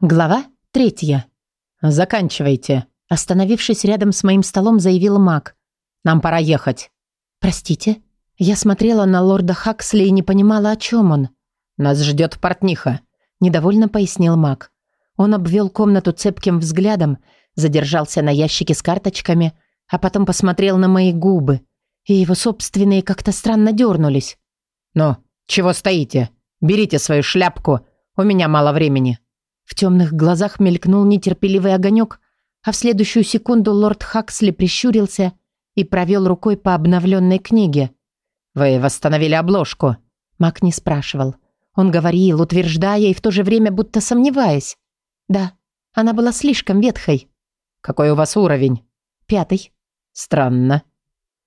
Глава третья. «Заканчивайте», – остановившись рядом с моим столом, заявил маг. «Нам пора ехать». «Простите?» Я смотрела на лорда Хаксли и не понимала, о чем он. «Нас ждет портниха», – недовольно пояснил маг. Он обвел комнату цепким взглядом, задержался на ящике с карточками, а потом посмотрел на мои губы, и его собственные как-то странно дернулись. «Ну, чего стоите? Берите свою шляпку, у меня мало времени». В темных глазах мелькнул нетерпеливый огонек, а в следующую секунду лорд Хаксли прищурился и провел рукой по обновленной книге. «Вы восстановили обложку?» Мак не спрашивал. Он говорил, утверждая и в то же время будто сомневаясь. «Да, она была слишком ветхой». «Какой у вас уровень?» «Пятый». «Странно».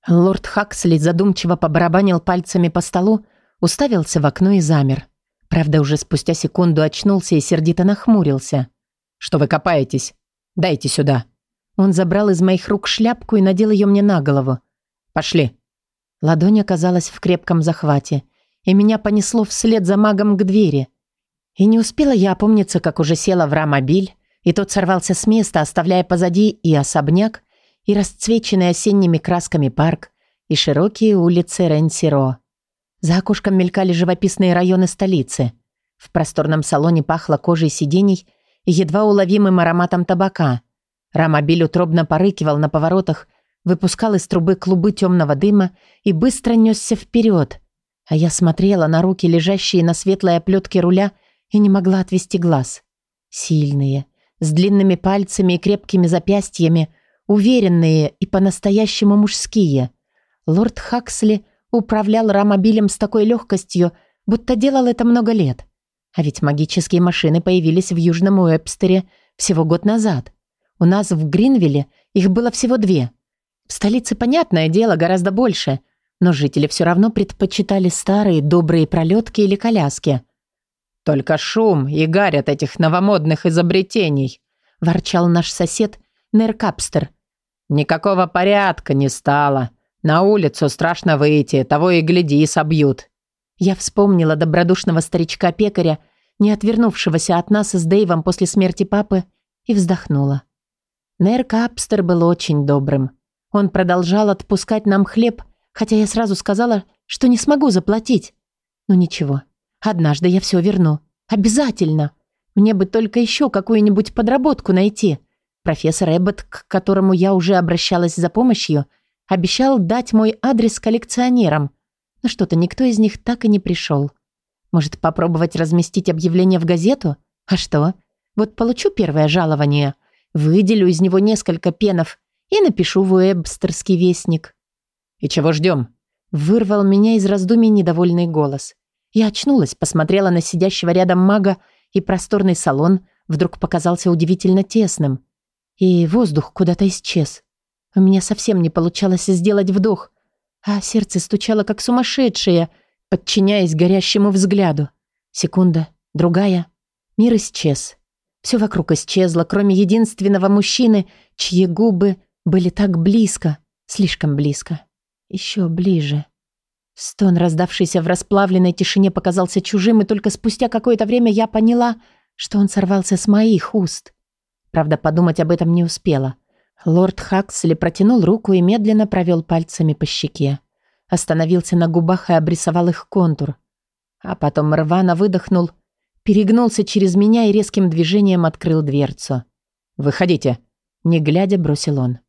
Лорд Хаксли задумчиво побарабанил пальцами по столу, уставился в окно и замер. Правда, уже спустя секунду очнулся и сердито нахмурился. «Что вы копаетесь? Дайте сюда». Он забрал из моих рук шляпку и надел ее мне на голову. «Пошли». Ладонь оказалась в крепком захвате, и меня понесло вслед за магом к двери. И не успела я опомниться, как уже села в рамобиль, и тот сорвался с места, оставляя позади и особняк, и расцвеченный осенними красками парк, и широкие улицы Рен-Сиро. За окошком мелькали живописные районы столицы. В просторном салоне пахло кожей сидений и едва уловимым ароматом табака. Рамобиль утробно порыкивал на поворотах, выпускал из трубы клубы темного дыма и быстро несся вперед. А я смотрела на руки, лежащие на светлой оплетке руля, и не могла отвести глаз. Сильные, с длинными пальцами и крепкими запястьями, уверенные и по-настоящему мужские. Лорд Хаксли Управлял рамобилем с такой легкостью, будто делал это много лет. А ведь магические машины появились в Южном Уэбстере всего год назад. У нас в Гринвилле их было всего две. В столице, понятное дело, гораздо больше, но жители все равно предпочитали старые добрые пролетки или коляски. «Только шум и гарь от этих новомодных изобретений», – ворчал наш сосед Нер Капстер. «Никакого порядка не стало. На улицу страшно выйти, того и гляди, собьют». Я вспомнила добродушного старичка-пекаря, не отвернувшегося от нас с Дэйвом после смерти папы, и вздохнула. Нер Капстер был очень добрым. Он продолжал отпускать нам хлеб, хотя я сразу сказала, что не смогу заплатить. Но ничего, однажды я все верну. Обязательно. Мне бы только еще какую-нибудь подработку найти. Профессор Эббот, к которому я уже обращалась за помощью, — Обещал дать мой адрес коллекционерам. Но что-то никто из них так и не пришел. Может, попробовать разместить объявление в газету? А что? Вот получу первое жалование, выделю из него несколько пенов и напишу в Уэбстерский вестник. «И чего ждем?» Вырвал меня из раздумий недовольный голос. Я очнулась, посмотрела на сидящего рядом мага, и просторный салон вдруг показался удивительно тесным. И воздух куда-то исчез. У меня совсем не получалось сделать вдох, а сердце стучало как сумасшедшее, подчиняясь горящему взгляду. Секунда, другая. Мир исчез. Все вокруг исчезло, кроме единственного мужчины, чьи губы были так близко, слишком близко. Еще ближе. Стон, раздавшийся в расплавленной тишине, показался чужим, и только спустя какое-то время я поняла, что он сорвался с моих уст. Правда, подумать об этом не успела. Лорд Хаксли протянул руку и медленно провел пальцами по щеке. Остановился на губах и обрисовал их контур. А потом рвано выдохнул, перегнулся через меня и резким движением открыл дверцу. «Выходите!» Не глядя, бросил он.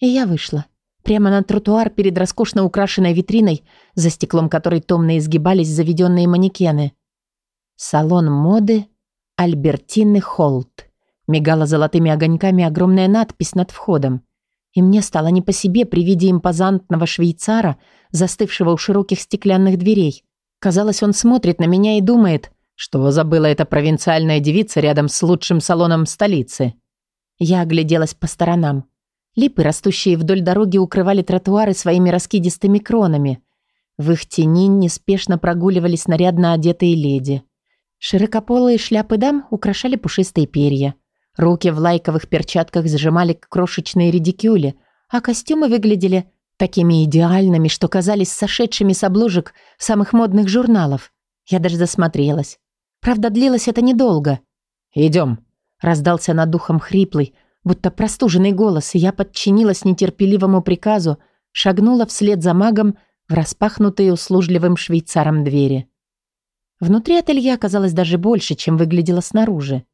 И я вышла. Прямо на тротуар перед роскошно украшенной витриной, за стеклом которой томно изгибались заведенные манекены. Салон моды Альбертины Холт. Мигала золотыми огоньками огромная надпись над входом. И мне стало не по себе при виде импозантного швейцара, застывшего у широких стеклянных дверей. Казалось, он смотрит на меня и думает, что забыла эта провинциальная девица рядом с лучшим салоном столицы. Я огляделась по сторонам. Липы, растущие вдоль дороги, укрывали тротуары своими раскидистыми кронами. В их тени неспешно прогуливались нарядно одетые леди. Широкополые шляпы дам украшали пушистые перья. Руки в лайковых перчатках сжимали крошечные редикюли, а костюмы выглядели такими идеальными, что казались сошедшими с обложек самых модных журналов. Я даже засмотрелась. Правда, длилось это недолго. «Идем», — Раздался над духом хриплый, будто простуженный голос, и я подчинилась нетерпеливому приказу, шагнула вслед за магом в распахнутые услужливым швейцаром двери. Внутри ателье оказалось даже больше, чем выглядело снаружи.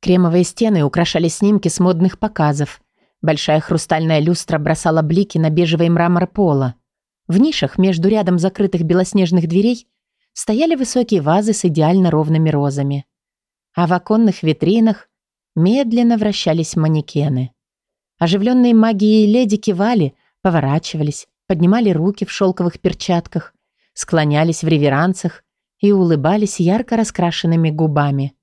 Кремовые стены украшали снимки с модных показов. Большая хрустальная люстра бросала блики на бежевый мрамор пола. В нишах между рядом закрытых белоснежных дверей стояли высокие вазы с идеально ровными розами. А в оконных витринах медленно вращались манекены. Оживленные магией леди кивали, поворачивались, поднимали руки в шелковых перчатках, склонялись в реверансах и улыбались ярко раскрашенными губами.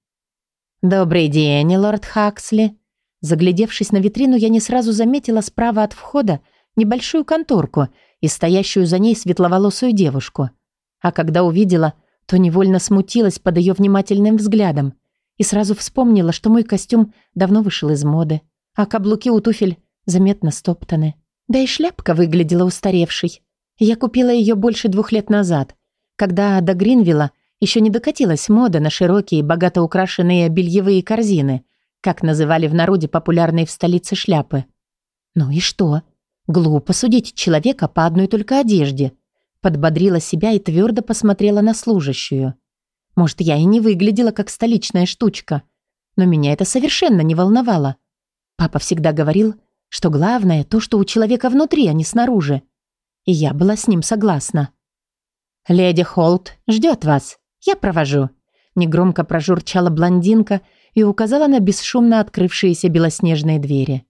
«Добрый день, лорд Хаксли!» Заглядевшись на витрину, я не сразу заметила справа от входа небольшую конторку и стоящую за ней светловолосую девушку. А когда увидела, то невольно смутилась под ее внимательным взглядом и сразу вспомнила, что мой костюм давно вышел из моды, а каблуки у туфель заметно стоптаны. Да и шляпка выглядела устаревшей. Я купила ее больше двух лет назад, когда до Гринвилла еще не докатилась мода на широкие, богато украшенные бельевые корзины, как называли в народе популярные в столице шляпы. Ну и что? Глупо судить человека по одной только одежде. Подбодрила себя и твердо посмотрела на служащую. Может, я и не выглядела как столичная штучка, но меня это совершенно не волновало. Папа всегда говорил, что главное то, что у человека внутри, а не снаружи. И я была с ним согласна. «Леди Холт ждет вас. Я провожу». Негромко прожурчала блондинка и указала на бесшумно открывшиеся белоснежные двери.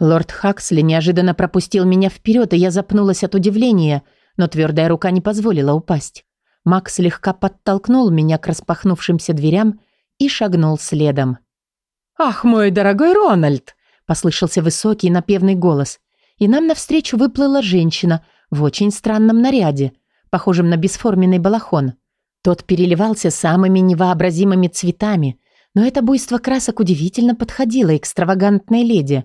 Лорд Хаксли неожиданно пропустил меня вперед, и я запнулась от удивления, но твердая рука не позволила упасть. Макс слегка подтолкнул меня к распахнувшимся дверям и шагнул следом. «Ах, мой дорогой Рональд!» – послышался высокий напевный голос, и нам навстречу выплыла женщина в очень странном наряде, похожем на бесформенный балахон. Тот переливался самыми невообразимыми цветами, но это буйство красок удивительно подходило экстравагантной леди.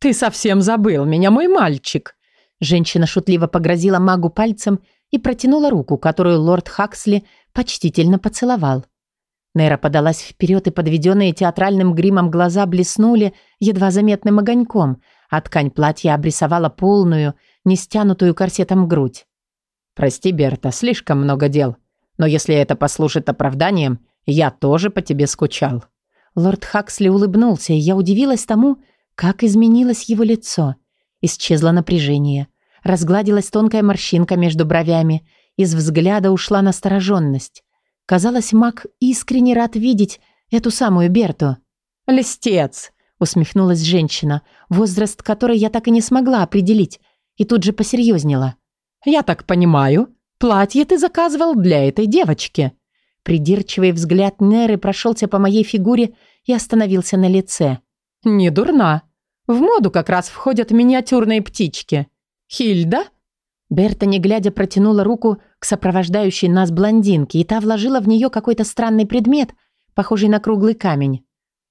«Ты совсем забыл меня, мой мальчик!» Женщина шутливо погрозила магу пальцем и протянула руку, которую лорд Хаксли почтительно поцеловал. Нейра подалась вперед, и подведенные театральным гримом глаза блеснули едва заметным огоньком, а ткань платья обрисовала полную, не стянутую корсетом грудь. «Прости, Берта, слишком много дел. Но если это послужит оправданием, я тоже по тебе скучал». Лорд Хаксли улыбнулся, и я удивилась тому, как изменилось его лицо. Исчезло напряжение. Разгладилась тонкая морщинка между бровями. Из взгляда ушла настороженность. Казалось, маг искренне рад видеть эту самую Берту. «Листец!» — усмехнулась женщина, возраст которой я так и не смогла определить, и тут же посерьезнела. «Я так понимаю, платье ты заказывал для этой девочки». Придирчивый взгляд Неры прошелся по моей фигуре и остановился на лице. «Не дурна. В моду как раз входят миниатюрные птички. Хильда?» Берта, не глядя, протянула руку к сопровождающей нас блондинке, и та вложила в нее какой-то странный предмет, похожий на круглый камень.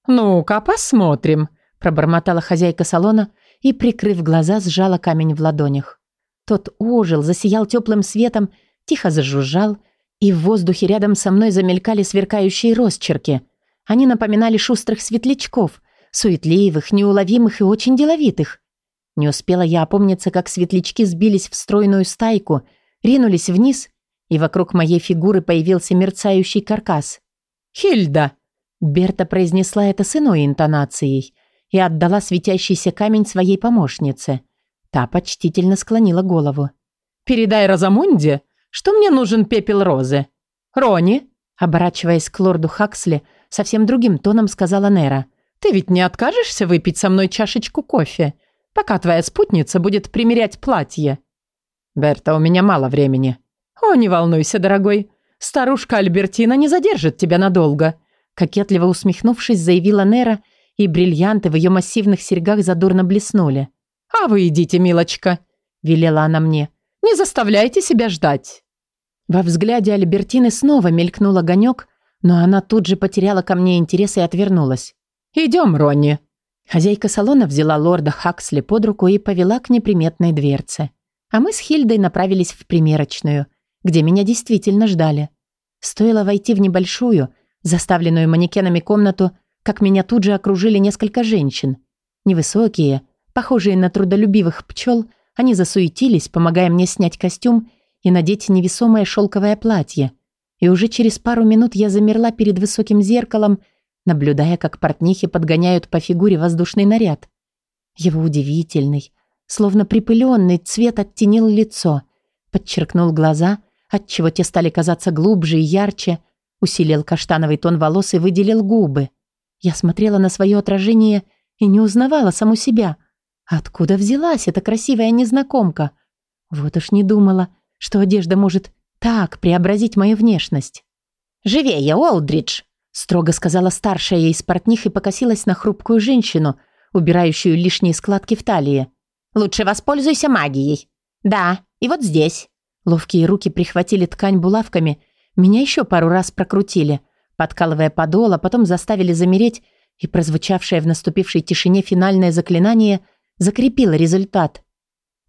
«Ну-ка, посмотрим», – пробормотала хозяйка салона и, прикрыв глаза, сжала камень в ладонях. Тот ожил, засиял теплым светом, тихо зажужжал, и в воздухе рядом со мной замелькали сверкающие росчерки. Они напоминали шустрых светлячков, суетливых, неуловимых и очень деловитых. Не успела я опомниться, как светлячки сбились в стройную стайку, ринулись вниз, и вокруг моей фигуры появился мерцающий каркас. «Хильда!» Берта произнесла это с иной интонацией и отдала светящийся камень своей помощнице – Та почтительно склонила голову. «Передай Розамунде, что мне нужен пепел розы. Рони!» Оборачиваясь к лорду Хаксли, совсем другим тоном сказала Нера. «Ты ведь не откажешься выпить со мной чашечку кофе, пока твоя спутница будет примерять платье?» «Берта, у меня мало времени». «О, не волнуйся, дорогой. Старушка Альбертина не задержит тебя надолго», кокетливо усмехнувшись, заявила Нера, и бриллианты в ее массивных серьгах задорно блеснули. «А вы идите, милочка», — велела она мне. «Не заставляйте себя ждать». Во взгляде Альбертины снова мелькнул огонек, но она тут же потеряла ко мне интерес и отвернулась. «Идем, Ронни». Хозяйка салона взяла лорда Хаксли под руку и повела к неприметной дверце. А мы с Хильдой направились в примерочную, где меня действительно ждали. Стоило войти в небольшую, заставленную манекенами комнату, как меня тут же окружили несколько женщин. Невысокие, похожие на трудолюбивых пчел, они засуетились, помогая мне снять костюм и надеть невесомое шелковое платье. И уже через пару минут я замерла перед высоким зеркалом, наблюдая, как портнихи подгоняют по фигуре воздушный наряд. Его удивительный, словно припыленный цвет оттенил лицо, подчеркнул глаза, отчего те стали казаться глубже и ярче, усилил каштановый тон волос и выделил губы. Я смотрела на свое отражение и не узнавала саму себя. Откуда взялась эта красивая незнакомка? Вот уж не думала, что одежда может так преобразить мою внешность. «Живее, Олдридж!» строго сказала старшая из портних и покосилась на хрупкую женщину, убирающую лишние складки в талии. «Лучше воспользуйся магией. Да, и вот здесь». Ловкие руки прихватили ткань булавками, меня еще пару раз прокрутили, подкалывая подол, а потом заставили замереть, и прозвучавшее в наступившей тишине финальное заклинание закрепило результат.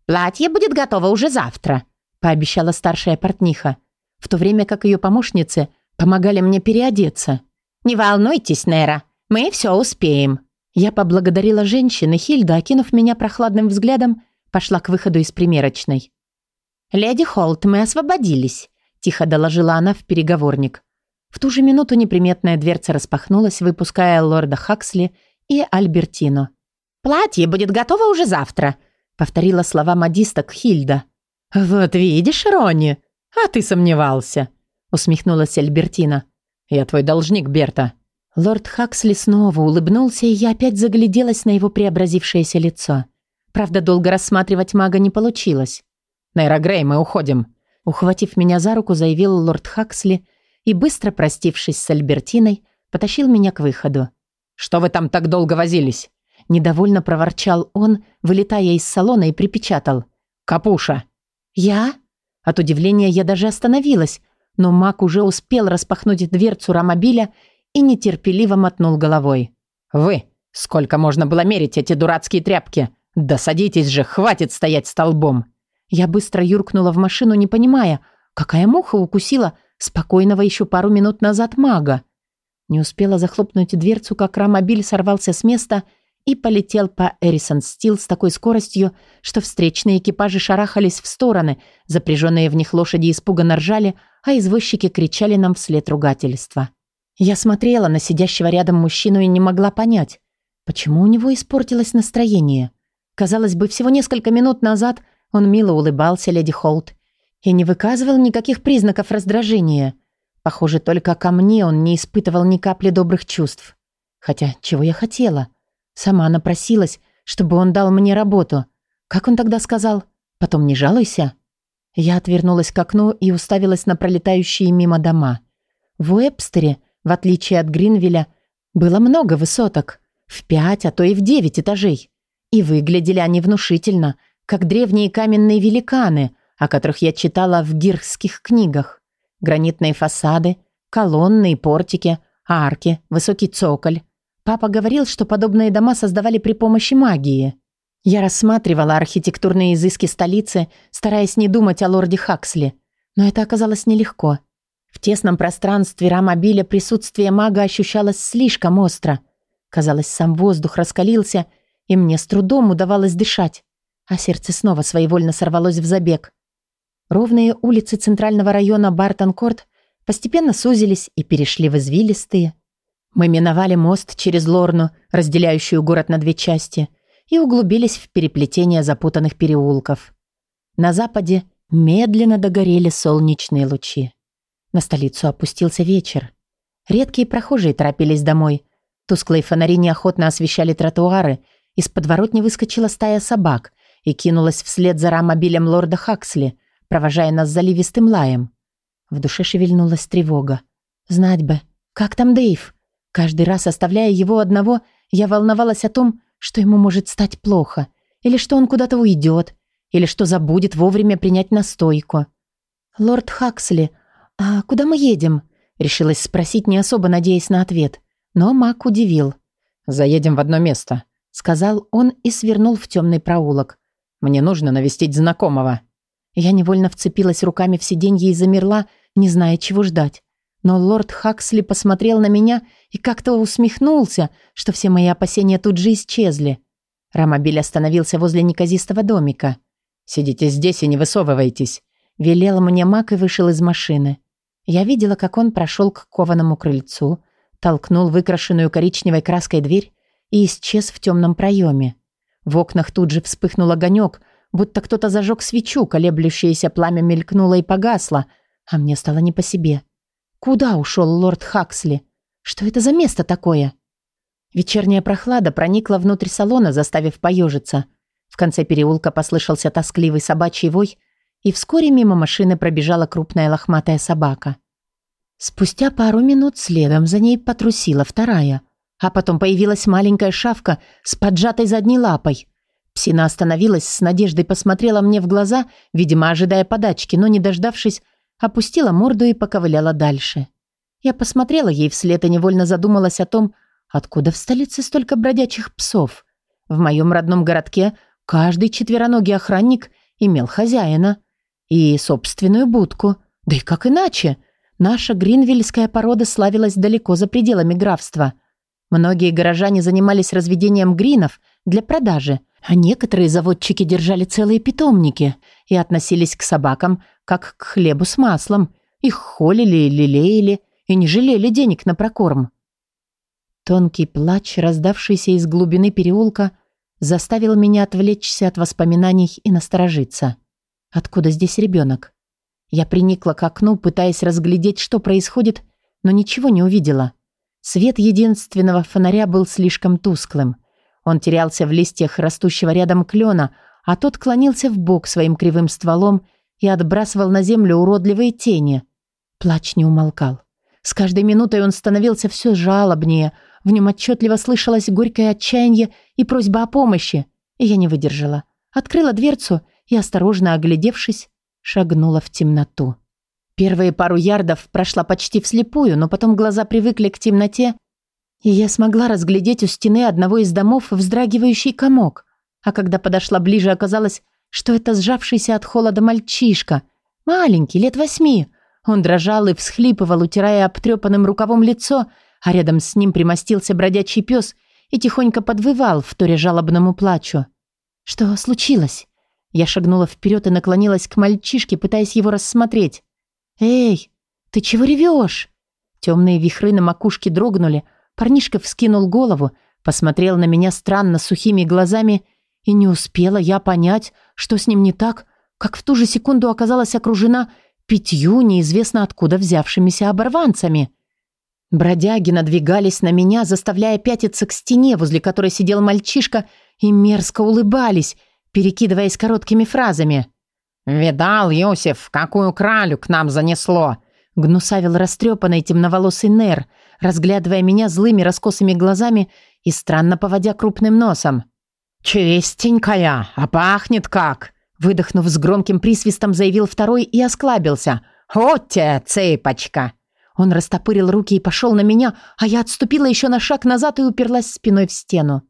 «Платье будет готово уже завтра», – пообещала старшая портниха, в то время как ее помощницы помогали мне переодеться. «Не волнуйтесь, Нера, мы все успеем». Я поблагодарила женщин, Хильда, окинув меня прохладным взглядом, пошла к выходу из примерочной. «Леди Холт, мы освободились», – тихо доложила она в переговорник. В ту же минуту неприметная дверца распахнулась, выпуская лорда Хаксли и Альбертино. «Платье будет готово уже завтра», — повторила слова модисток Хильда. «Вот видишь, Ронни, а ты сомневался», — усмехнулась Альбертина. «Я твой должник, Берта». Лорд Хаксли снова улыбнулся, и я опять загляделась на его преобразившееся лицо. Правда, долго рассматривать мага не получилось. «Нейра Грей, мы уходим», — ухватив меня за руку, заявил лорд Хаксли и, быстро простившись с Альбертиной, потащил меня к выходу. «Что вы там так долго возились?» Недовольно проворчал он, вылетая из салона и припечатал. «Капуша!» «Я?» От удивления я даже остановилась, но Мак уже успел распахнуть дверцу рамобиля и нетерпеливо мотнул головой. «Вы! Сколько можно было мерить эти дурацкие тряпки? Да садитесь же, хватит стоять столбом!» Я быстро юркнула в машину, не понимая, какая муха укусила спокойного еще пару минут назад мага. Не успела захлопнуть дверцу, как рамобиль сорвался с места и полетел по Эрисон Стил с такой скоростью, что встречные экипажи шарахались в стороны, запряженные в них лошади испуганно ржали, а извозчики кричали нам вслед ругательства. Я смотрела на сидящего рядом мужчину и не могла понять, почему у него испортилось настроение. Казалось бы, всего несколько минут назад он мило улыбался леди Холт и не выказывал никаких признаков раздражения. Похоже, только ко мне он не испытывал ни капли добрых чувств. Хотя, чего я хотела? Сама напросилась, чтобы он дал мне работу. Как он тогда сказал? Потом не жалуйся. Я отвернулась к окну и уставилась на пролетающие мимо дома. В Уэбстере, в отличие от Гринвилля, было много высоток. В пять, а то и в девять этажей. И выглядели они внушительно, как древние каменные великаны, о которых я читала в гирских книгах. Гранитные фасады, колонны и портики, арки, высокий цоколь. Папа говорил, что подобные дома создавали при помощи магии. Я рассматривала архитектурные изыски столицы, стараясь не думать о лорде Хаксли. Но это оказалось нелегко. В тесном пространстве рамобиля присутствие мага ощущалось слишком остро. Казалось, сам воздух раскалился, и мне с трудом удавалось дышать. А сердце снова своевольно сорвалось в забег. Ровные улицы центрального района Бартон-Корт постепенно сузились и перешли в извилистые. Мы миновали мост через Лорну, разделяющую город на две части, и углубились в переплетение запутанных переулков. На западе медленно догорели солнечные лучи. На столицу опустился вечер. Редкие прохожие торопились домой. Тусклые фонари неохотно освещали тротуары. Из подворотни выскочила стая собак и кинулась вслед за рамобилем лорда Хаксли, провожая нас заливистым лаем. В душе шевельнулась тревога. Знать бы, как там Дэйв? Каждый раз, оставляя его одного, я волновалась о том, что ему может стать плохо, или что он куда-то уйдет, или что забудет вовремя принять настойку. «Лорд Хаксли, а куда мы едем?» Решилась спросить, не особо надеясь на ответ. Но Мак удивил. «Заедем в одно место», — сказал он и свернул в темный проулок. «Мне нужно навестить знакомого». Я невольно вцепилась руками в сиденье и замерла, не зная, чего ждать. Но лорд Хаксли посмотрел на меня и как-то усмехнулся, что все мои опасения тут же исчезли. Ромобиль остановился возле неказистого домика. «Сидите здесь и не высовывайтесь», — велел мне маг и вышел из машины. Я видела, как он прошел к кованому крыльцу, толкнул выкрашенную коричневой краской дверь и исчез в темном проеме. В окнах тут же вспыхнул огонек, будто кто-то зажег свечу, колеблющееся пламя мелькнуло и погасло, а мне стало не по себе. Куда ушел лорд Хаксли? Что это за место такое? Вечерняя прохлада проникла внутрь салона, заставив поежиться. В конце переулка послышался тоскливый собачий вой, и вскоре мимо машины пробежала крупная лохматая собака. Спустя пару минут следом за ней потрусила вторая, а потом появилась маленькая шавка с поджатой задней лапой. Псина остановилась, с надеждой посмотрела мне в глаза, видимо, ожидая подачки, но, не дождавшись, опустила морду и поковыляла дальше. Я посмотрела ей вслед и невольно задумалась о том, откуда в столице столько бродячих псов. В моем родном городке каждый четвероногий охранник имел хозяина и собственную будку. Да и как иначе? Наша гринвильская порода славилась далеко за пределами графства. Многие горожане занимались разведением гринов для продажи, а некоторые заводчики держали целые питомники и относились к собакам как к хлебу с маслом. Их холили, лелеяли и не жалели денег на прокорм. Тонкий плач, раздавшийся из глубины переулка, заставил меня отвлечься от воспоминаний и насторожиться. Откуда здесь ребенок? Я приникла к окну, пытаясь разглядеть, что происходит, но ничего не увидела. Свет единственного фонаря был слишком тусклым. Он терялся в листьях растущего рядом клена, а тот клонился в бок своим кривым стволом и отбрасывал на землю уродливые тени. Плач не умолкал. С каждой минутой он становился все жалобнее, в нем отчетливо слышалось горькое отчаяние и просьба о помощи. И я не выдержала. Открыла дверцу и, осторожно оглядевшись, шагнула в темноту. Первые пару ярдов прошла почти вслепую, но потом глаза привыкли к темноте, и я смогла разглядеть у стены одного из домов вздрагивающий комок. А когда подошла ближе, оказалось, что это сжавшийся от холода мальчишка. Маленький, лет восьми. Он дрожал и всхлипывал, утирая обтрепанным рукавом лицо, а рядом с ним примостился бродячий пес и тихонько подвывал, вторя жалобному плачу. «Что случилось?» Я шагнула вперед и наклонилась к мальчишке, пытаясь его рассмотреть. «Эй, ты чего ревешь?» Темные вихры на макушке дрогнули, Парнишка вскинул голову, посмотрел на меня странно сухими глазами, и не успела я понять, что с ним не так, как в ту же секунду оказалась окружена пятью неизвестно откуда взявшимися оборванцами. Бродяги надвигались на меня, заставляя пятиться к стене, возле которой сидел мальчишка, и мерзко улыбались, перекидываясь короткими фразами. «Видал, Юсиф, какую кралю к нам занесло!» Гнусавил растрепанный темноволосый Нер, разглядывая меня злыми раскосыми глазами и странно поводя крупным носом. «Чистенькая, а пахнет как!» Выдохнув с громким присвистом, заявил второй и осклабился. «Вот те, цыпочка!» Он растопырил руки и пошел на меня, а я отступила еще на шаг назад и уперлась спиной в стену.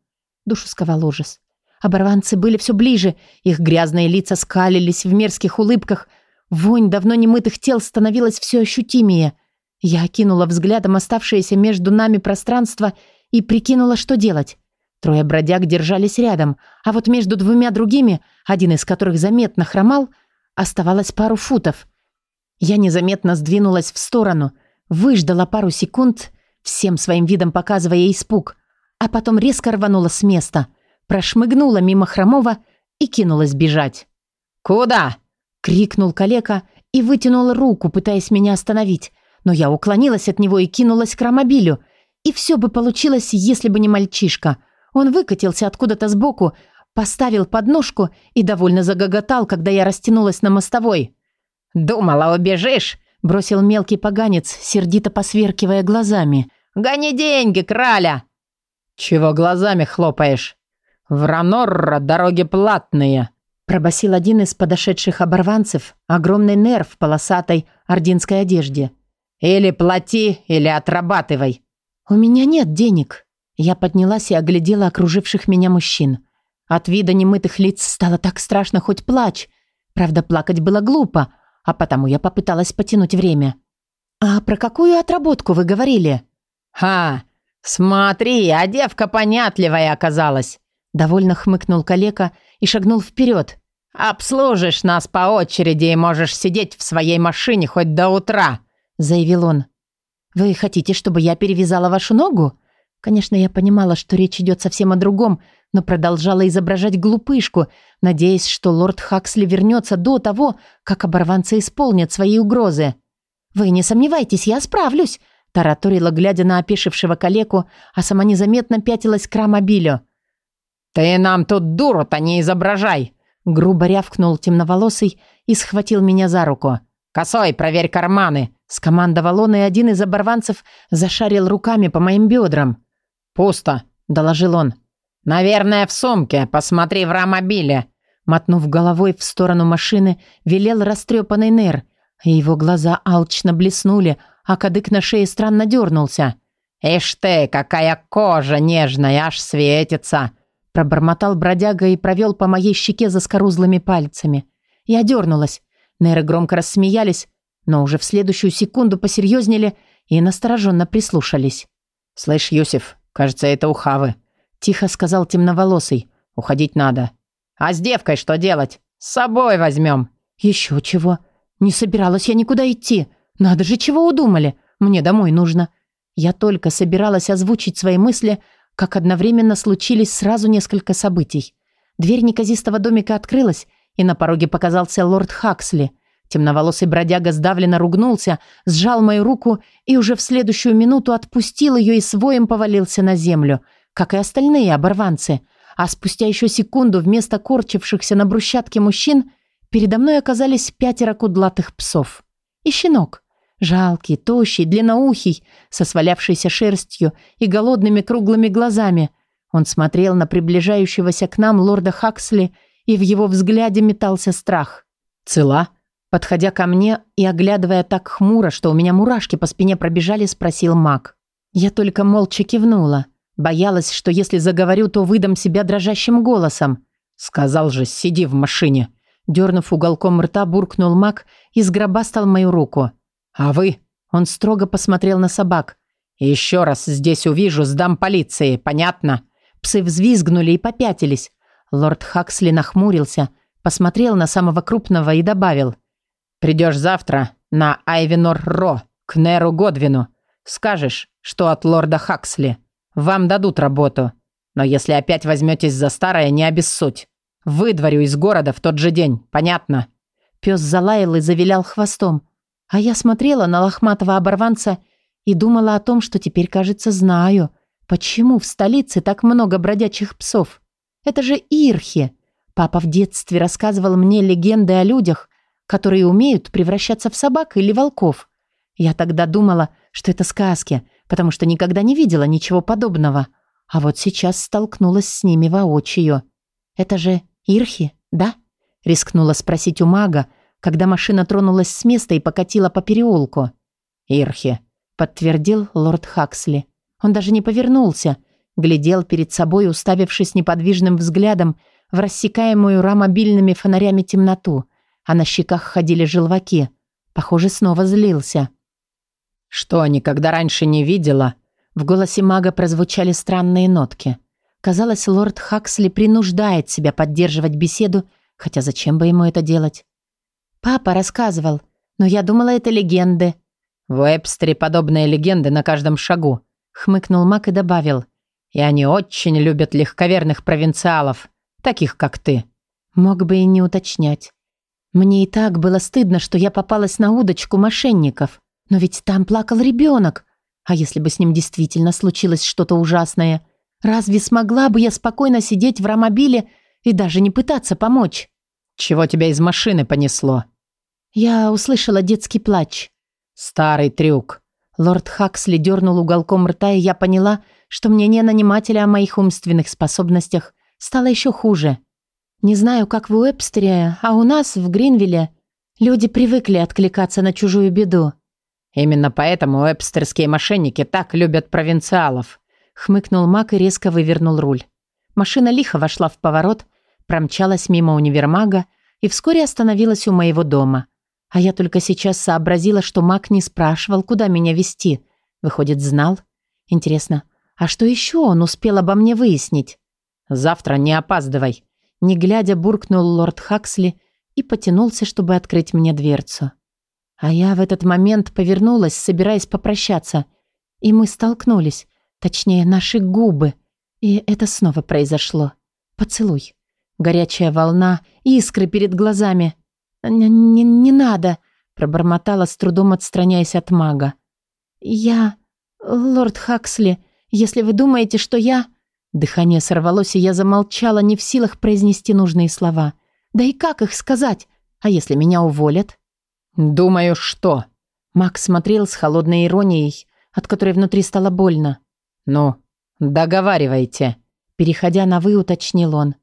Душу сковал ужас. Оборванцы были все ближе, их грязные лица скалились в мерзких улыбках, Вонь давно немытых тел становилась все ощутимее. Я окинула взглядом оставшееся между нами пространство и прикинула, что делать. Трое бродяг держались рядом, а вот между двумя другими, один из которых заметно хромал, оставалось пару футов. Я незаметно сдвинулась в сторону, выждала пару секунд, всем своим видом показывая испуг, а потом резко рванула с места, прошмыгнула мимо хромого и кинулась бежать. «Куда?» Крикнул калека и вытянул руку, пытаясь меня остановить. Но я уклонилась от него и кинулась к ромобилю. И все бы получилось, если бы не мальчишка. Он выкатился откуда-то сбоку, поставил подножку и довольно загоготал, когда я растянулась на мостовой. «Думала, убежишь?» – бросил мелкий поганец, сердито посверкивая глазами. «Гони деньги, краля!» «Чего глазами хлопаешь? В Ранорра дороги платные!» Пробасил один из подошедших оборванцев, огромный нерв в полосатой ординской одежде. «Или плати, или отрабатывай». «У меня нет денег». Я поднялась и оглядела окруживших меня мужчин. От вида немытых лиц стало так страшно, хоть плачь. Правда, плакать было глупо, а потому я попыталась потянуть время. «А про какую отработку вы говорили?» «Ха! Смотри, а девка понятливая оказалась!» Довольно хмыкнул калека и шагнул вперед. «Обслужишь нас по очереди и можешь сидеть в своей машине хоть до утра», заявил он. «Вы хотите, чтобы я перевязала вашу ногу?» Конечно, я понимала, что речь идет совсем о другом, но продолжала изображать глупышку, надеясь, что лорд Хаксли вернется до того, как оборванцы исполнят свои угрозы. «Вы не сомневайтесь, я справлюсь», – тараторила, глядя на опешившего калеку, а сама незаметно пятилась к рамобилю. «Ты нам тут дуру-то не изображай!» Грубо рявкнул темноволосый и схватил меня за руку. «Косой, проверь карманы!» Скомандовал он, и один из оборванцев зашарил руками по моим бедрам. «Пусто», — доложил он. «Наверное, в сумке. Посмотри в рамобиле». Мотнув головой в сторону машины, велел растрепанный нер, его глаза алчно блеснули, а кадык на шее странно дернулся. «Ишь ты, какая кожа нежная, аж светится!» Пробормотал бродяга и провел по моей щеке заскорузлыми пальцами. Я дернулась. Неры громко рассмеялись, но уже в следующую секунду посерьезнели и настороженно прислушались. «Слышь, Юсиф, кажется, это у Хавы», — тихо сказал темноволосый. «Уходить надо». «А с девкой что делать? С собой возьмем». «Еще чего? Не собиралась я никуда идти. Надо же, чего удумали. Мне домой нужно». Я только собиралась озвучить свои мысли, как одновременно случились сразу несколько событий. Дверь неказистого домика открылась, и на пороге показался лорд Хаксли. Темноволосый бродяга сдавленно ругнулся, сжал мою руку и уже в следующую минуту отпустил ее и своим повалился на землю, как и остальные оборванцы. А спустя еще секунду вместо корчившихся на брусчатке мужчин передо мной оказались пятеро кудлатых псов. И щенок. Жалкий, тощий, длинноухий, со свалявшейся шерстью и голодными круглыми глазами. Он смотрел на приближающегося к нам лорда Хаксли, и в его взгляде метался страх. «Цела?» Подходя ко мне и оглядывая так хмуро, что у меня мурашки по спине пробежали, спросил маг. Я только молча кивнула. Боялась, что если заговорю, то выдам себя дрожащим голосом. «Сказал же, сиди в машине!» Дернув уголком рта, буркнул маг и сгробастал мою руку. «А вы?» Он строго посмотрел на собак. «Еще раз здесь увижу, сдам полиции, понятно?» Псы взвизгнули и попятились. Лорд Хаксли нахмурился, посмотрел на самого крупного и добавил – Придешь завтра на Айвенор-Ро к Неру Годвину. Скажешь, что от лорда Хаксли. Вам дадут работу. Но если опять возьметесь за старое, не обессудь. Выдворю из города в тот же день, понятно?» Пес залаял и завилял хвостом. А я смотрела на лохматого оборванца и думала о том, что теперь, кажется, знаю, почему в столице так много бродячих псов. Это же ирхи. Папа в детстве рассказывал мне легенды о людях, которые умеют превращаться в собак или волков. Я тогда думала, что это сказки, потому что никогда не видела ничего подобного. А вот сейчас столкнулась с ними воочию. Это же ирхи, да? Рискнула спросить у мага, когда машина тронулась с места и покатила по переулку. «Ирхи», — подтвердил лорд Хаксли. Он даже не повернулся, глядел перед собой, уставившись неподвижным взглядом в рассекаемую рамобильными фонарями темноту — а на щеках ходили желваки. Похоже, снова злился. «Что, никогда раньше не видела?» В голосе мага прозвучали странные нотки. Казалось, лорд Хаксли принуждает себя поддерживать беседу, хотя зачем бы ему это делать? «Папа рассказывал, но я думала, это легенды». «В Эпстере подобные легенды на каждом шагу», — хмыкнул маг и добавил. «И они очень любят легковерных провинциалов, таких как ты». Мог бы и не уточнять. Мне и так было стыдно, что я попалась на удочку мошенников. Но ведь там плакал ребенок. А если бы с ним действительно случилось что-то ужасное? Разве смогла бы я спокойно сидеть в рамобиле и даже не пытаться помочь? Чего тебя из машины понесло? Я услышала детский плач. Старый трюк. Лорд Хаксли дернул уголком рта, и я поняла, что мнение нанимателя о моих умственных способностях стало еще хуже. Не знаю, как в Уэбстере, а у нас, в Гринвилле, люди привыкли откликаться на чужую беду. Именно поэтому уэбстерские мошенники так любят провинциалов. Хмыкнул Мак и резко вывернул руль. Машина лихо вошла в поворот, промчалась мимо универмага и вскоре остановилась у моего дома. А я только сейчас сообразила, что маг не спрашивал, куда меня вести. Выходит, знал? Интересно, а что еще он успел обо мне выяснить? «Завтра не опаздывай», — не глядя буркнул лорд Хаксли и потянулся, чтобы открыть мне дверцу. А я в этот момент повернулась, собираясь попрощаться. И мы столкнулись, точнее, наши губы. И это снова произошло. Поцелуй. Горячая волна, искры перед глазами. «Не, не, не надо», — пробормотала, с трудом отстраняясь от мага. «Я... лорд Хаксли, если вы думаете, что я...» Дыхание сорвалось, и я замолчала, не в силах произнести нужные слова. «Да и как их сказать? А если меня уволят?» «Думаю, что...» Макс смотрел с холодной иронией, от которой внутри стало больно. «Ну, договаривайте», — переходя на «вы», уточнил он.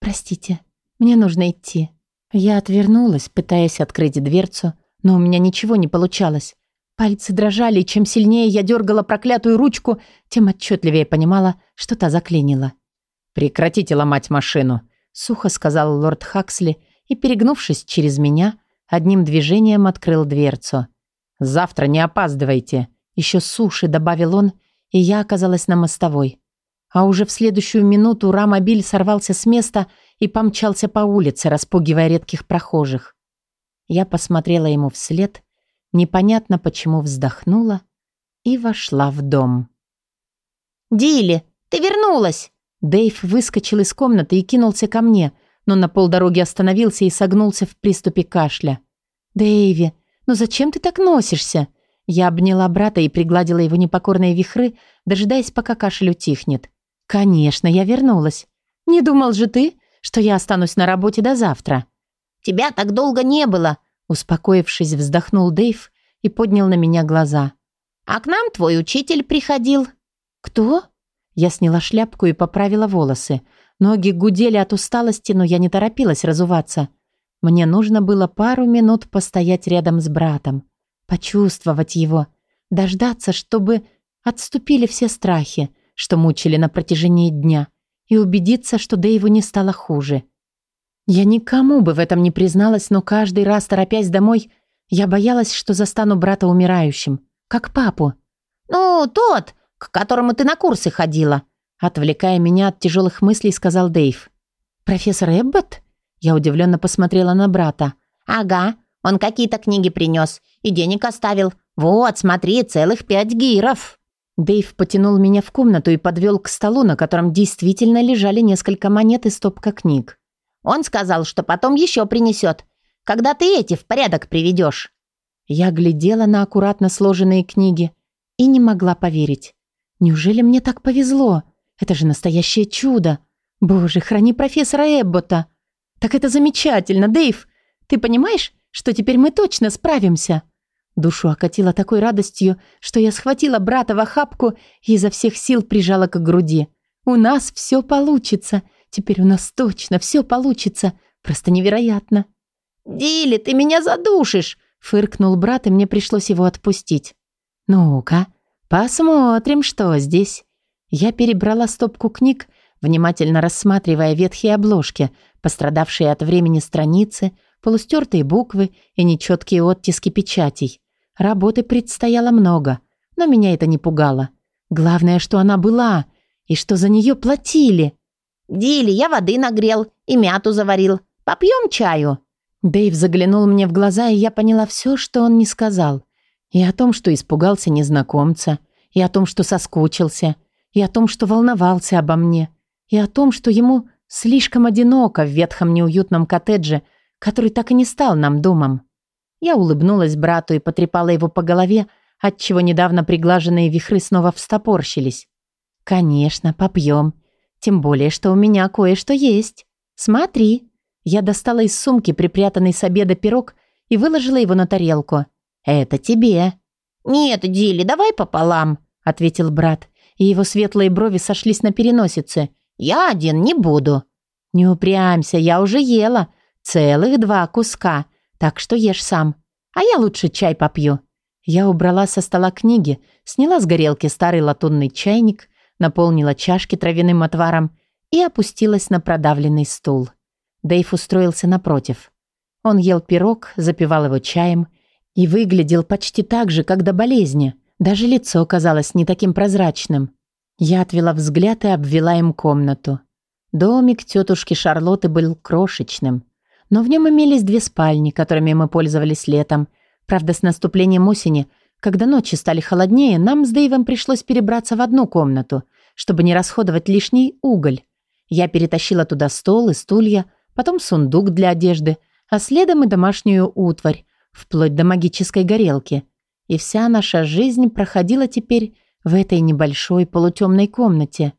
«Простите, мне нужно идти». Я отвернулась, пытаясь открыть дверцу, но у меня ничего не получалось. Пальцы дрожали, и чем сильнее я дергала проклятую ручку, тем отчетливее понимала, что та заклинила. «Прекратите ломать машину», — сухо сказал лорд Хаксли и, перегнувшись через меня, одним движением открыл дверцу. «Завтра не опаздывайте», — еще суши добавил он, и я оказалась на мостовой. А уже в следующую минуту Рамобиль сорвался с места и помчался по улице, распугивая редких прохожих. Я посмотрела ему вслед, непонятно почему вздохнула и вошла в дом. «Дилли, ты вернулась!» Дэйв выскочил из комнаты и кинулся ко мне, но на полдороги остановился и согнулся в приступе кашля. «Дэйви, ну зачем ты так носишься?» Я обняла брата и пригладила его непокорные вихры, дожидаясь, пока кашель утихнет. «Конечно, я вернулась. Не думал же ты, что я останусь на работе до завтра?» «Тебя так долго не было!» Успокоившись, вздохнул Дэйв и поднял на меня глаза. «А к нам твой учитель приходил». «Кто?» Я сняла шляпку и поправила волосы. Ноги гудели от усталости, но я не торопилась разуваться. Мне нужно было пару минут постоять рядом с братом, почувствовать его, дождаться, чтобы отступили все страхи, что мучили на протяжении дня, и убедиться, что Дэйву не стало хуже. Я никому бы в этом не призналась, но каждый раз, торопясь домой, я боялась, что застану брата умирающим, как папу. «Ну, тот, к которому ты на курсы ходила», отвлекая меня от тяжелых мыслей, сказал Дэйв. «Профессор Эббот?» Я удивленно посмотрела на брата. «Ага, он какие-то книги принес и денег оставил. Вот, смотри, целых пять гиров». Дэйв потянул меня в комнату и подвел к столу, на котором действительно лежали несколько монет и стопка книг. «Он сказал, что потом еще принесет, когда ты эти в порядок приведешь». Я глядела на аккуратно сложенные книги и не могла поверить. Неужели мне так повезло? Это же настоящее чудо. Боже, храни профессора Эббота. Так это замечательно, Дэйв. Ты понимаешь, что теперь мы точно справимся? Душу окатило такой радостью, что я схватила брата в охапку и изо всех сил прижала к груди. «У нас все получится. Теперь у нас точно все получится. Просто невероятно». «Дилли, ты меня задушишь!» Фыркнул брат, и мне пришлось его отпустить. «Ну-ка, посмотрим, что здесь». Я перебрала стопку книг, внимательно рассматривая ветхие обложки, пострадавшие от времени страницы, полустертые буквы и нечеткие оттиски печатей. Работы предстояло много, но меня это не пугало. Главное, что она была, и что за нее платили. «Дили, я воды нагрел и мяту заварил. Попьем чаю?» Дэйв заглянул мне в глаза, и я поняла все, что он не сказал. И о том, что испугался незнакомца, и о том, что соскучился, и о том, что волновался обо мне, и о том, что ему слишком одиноко в ветхом неуютном коттедже, который так и не стал нам домом. Я улыбнулась брату и потрепала его по голове, отчего недавно приглаженные вихры снова встопорщились. «Конечно, попьем. Тем более, что у меня кое-что есть. Смотри». Я достала из сумки припрятанный с обеда пирог и выложила его на тарелку. «Это тебе». «Нет, Дилли, давай пополам», — ответил брат, и его светлые брови сошлись на переносице. «Я один не буду». «Не упрямься, я уже ела. Целых два куска, так что ешь сам. А я лучше чай попью». Я убрала со стола книги, сняла с горелки старый латунный чайник, наполнила чашки травяным отваром и опустилась на продавленный стул. Дэйв устроился напротив. Он ел пирог, запивал его чаем и выглядел почти так же, как до болезни. Даже лицо казалось не таким прозрачным. Я отвела взгляд и обвела им комнату. Домик тетушки Шарлотты был крошечным, но в нем имелись две спальни, которыми мы пользовались летом. Правда, с наступлением осени, когда ночи стали холоднее, нам с Дэйвом пришлось перебраться в одну комнату, чтобы не расходовать лишний уголь. Я перетащила туда стол и стулья, потом сундук для одежды, а следом и домашнюю утварь, вплоть до магической горелки. И вся наша жизнь проходила теперь в этой небольшой полутемной комнате.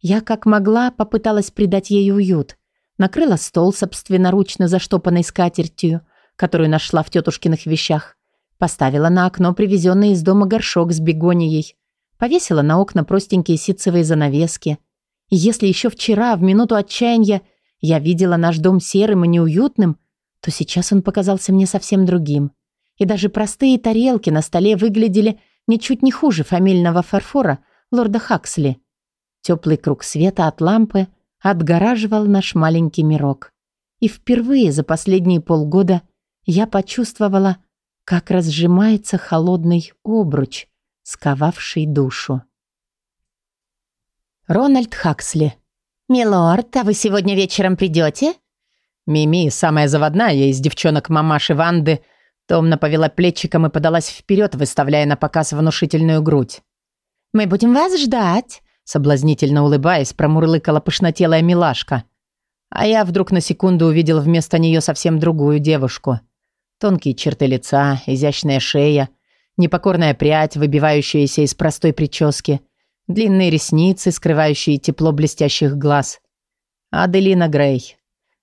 Я как могла попыталась придать ей уют. Накрыла стол собственноручно заштопанной скатертью, которую нашла в тетушкиных вещах. Поставила на окно привезенный из дома горшок с бегонией. Повесила на окна простенькие ситцевые занавески. И если еще вчера, в минуту отчаяния, я видела наш дом серым и неуютным, то сейчас он показался мне совсем другим. И даже простые тарелки на столе выглядели ничуть не хуже фамильного фарфора лорда Хаксли. Теплый круг света от лампы отгораживал наш маленький мирок. И впервые за последние полгода я почувствовала, как разжимается холодный обруч, сковавший душу. Рональд Хаксли. «Милорд, а вы сегодня вечером придете?» Мими, самая заводная из девчонок мамаши Ванды, томно повела плечиком и подалась вперед, выставляя на показ внушительную грудь. «Мы будем вас ждать», Соблазнительно улыбаясь, промурлыкала пышнотелая милашка. А я вдруг на секунду увидел вместо нее совсем другую девушку. Тонкие черты лица, изящная шея, непокорная прядь, выбивающаяся из простой прически, длинные ресницы, скрывающие тепло блестящих глаз. Аделина Грей.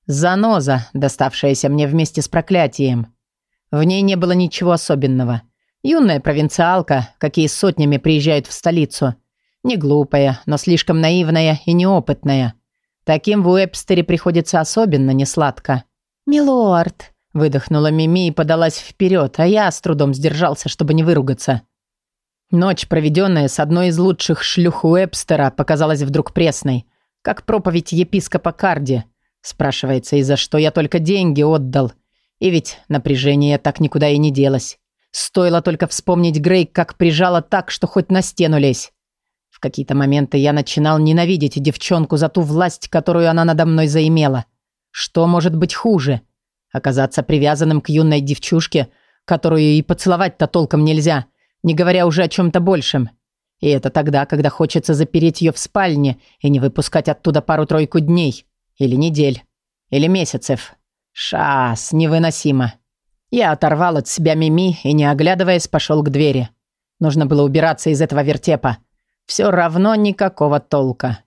Заноза, доставшаяся мне вместе с проклятием. В ней не было ничего особенного. Юная провинциалка, какие сотнями приезжают в столицу – не глупая, но слишком наивная и неопытная. Таким в Уэбстере приходится особенно несладко. «Милорд», — выдохнула Мими и подалась вперед, а я с трудом сдержался, чтобы не выругаться. Ночь, проведенная с одной из лучших шлюх Уэбстера, показалась вдруг пресной, как проповедь епископа Карди. Спрашивается, и за что я только деньги отдал. И ведь напряжение так никуда и не делось. Стоило только вспомнить Грей, как прижала так, что хоть на стену лезь. В какие-то моменты я начинал ненавидеть девчонку за ту власть, которую она надо мной заимела. Что может быть хуже? Оказаться привязанным к юной девчушке, которую и поцеловать-то толком нельзя, не говоря уже о чем-то большем. И это тогда, когда хочется запереть ее в спальне и не выпускать оттуда пару-тройку дней. Или недель. Или месяцев. Шас, невыносимо. Я оторвал от себя Мими и, не оглядываясь, пошел к двери. Нужно было убираться из этого вертепа. Все равно никакого толка.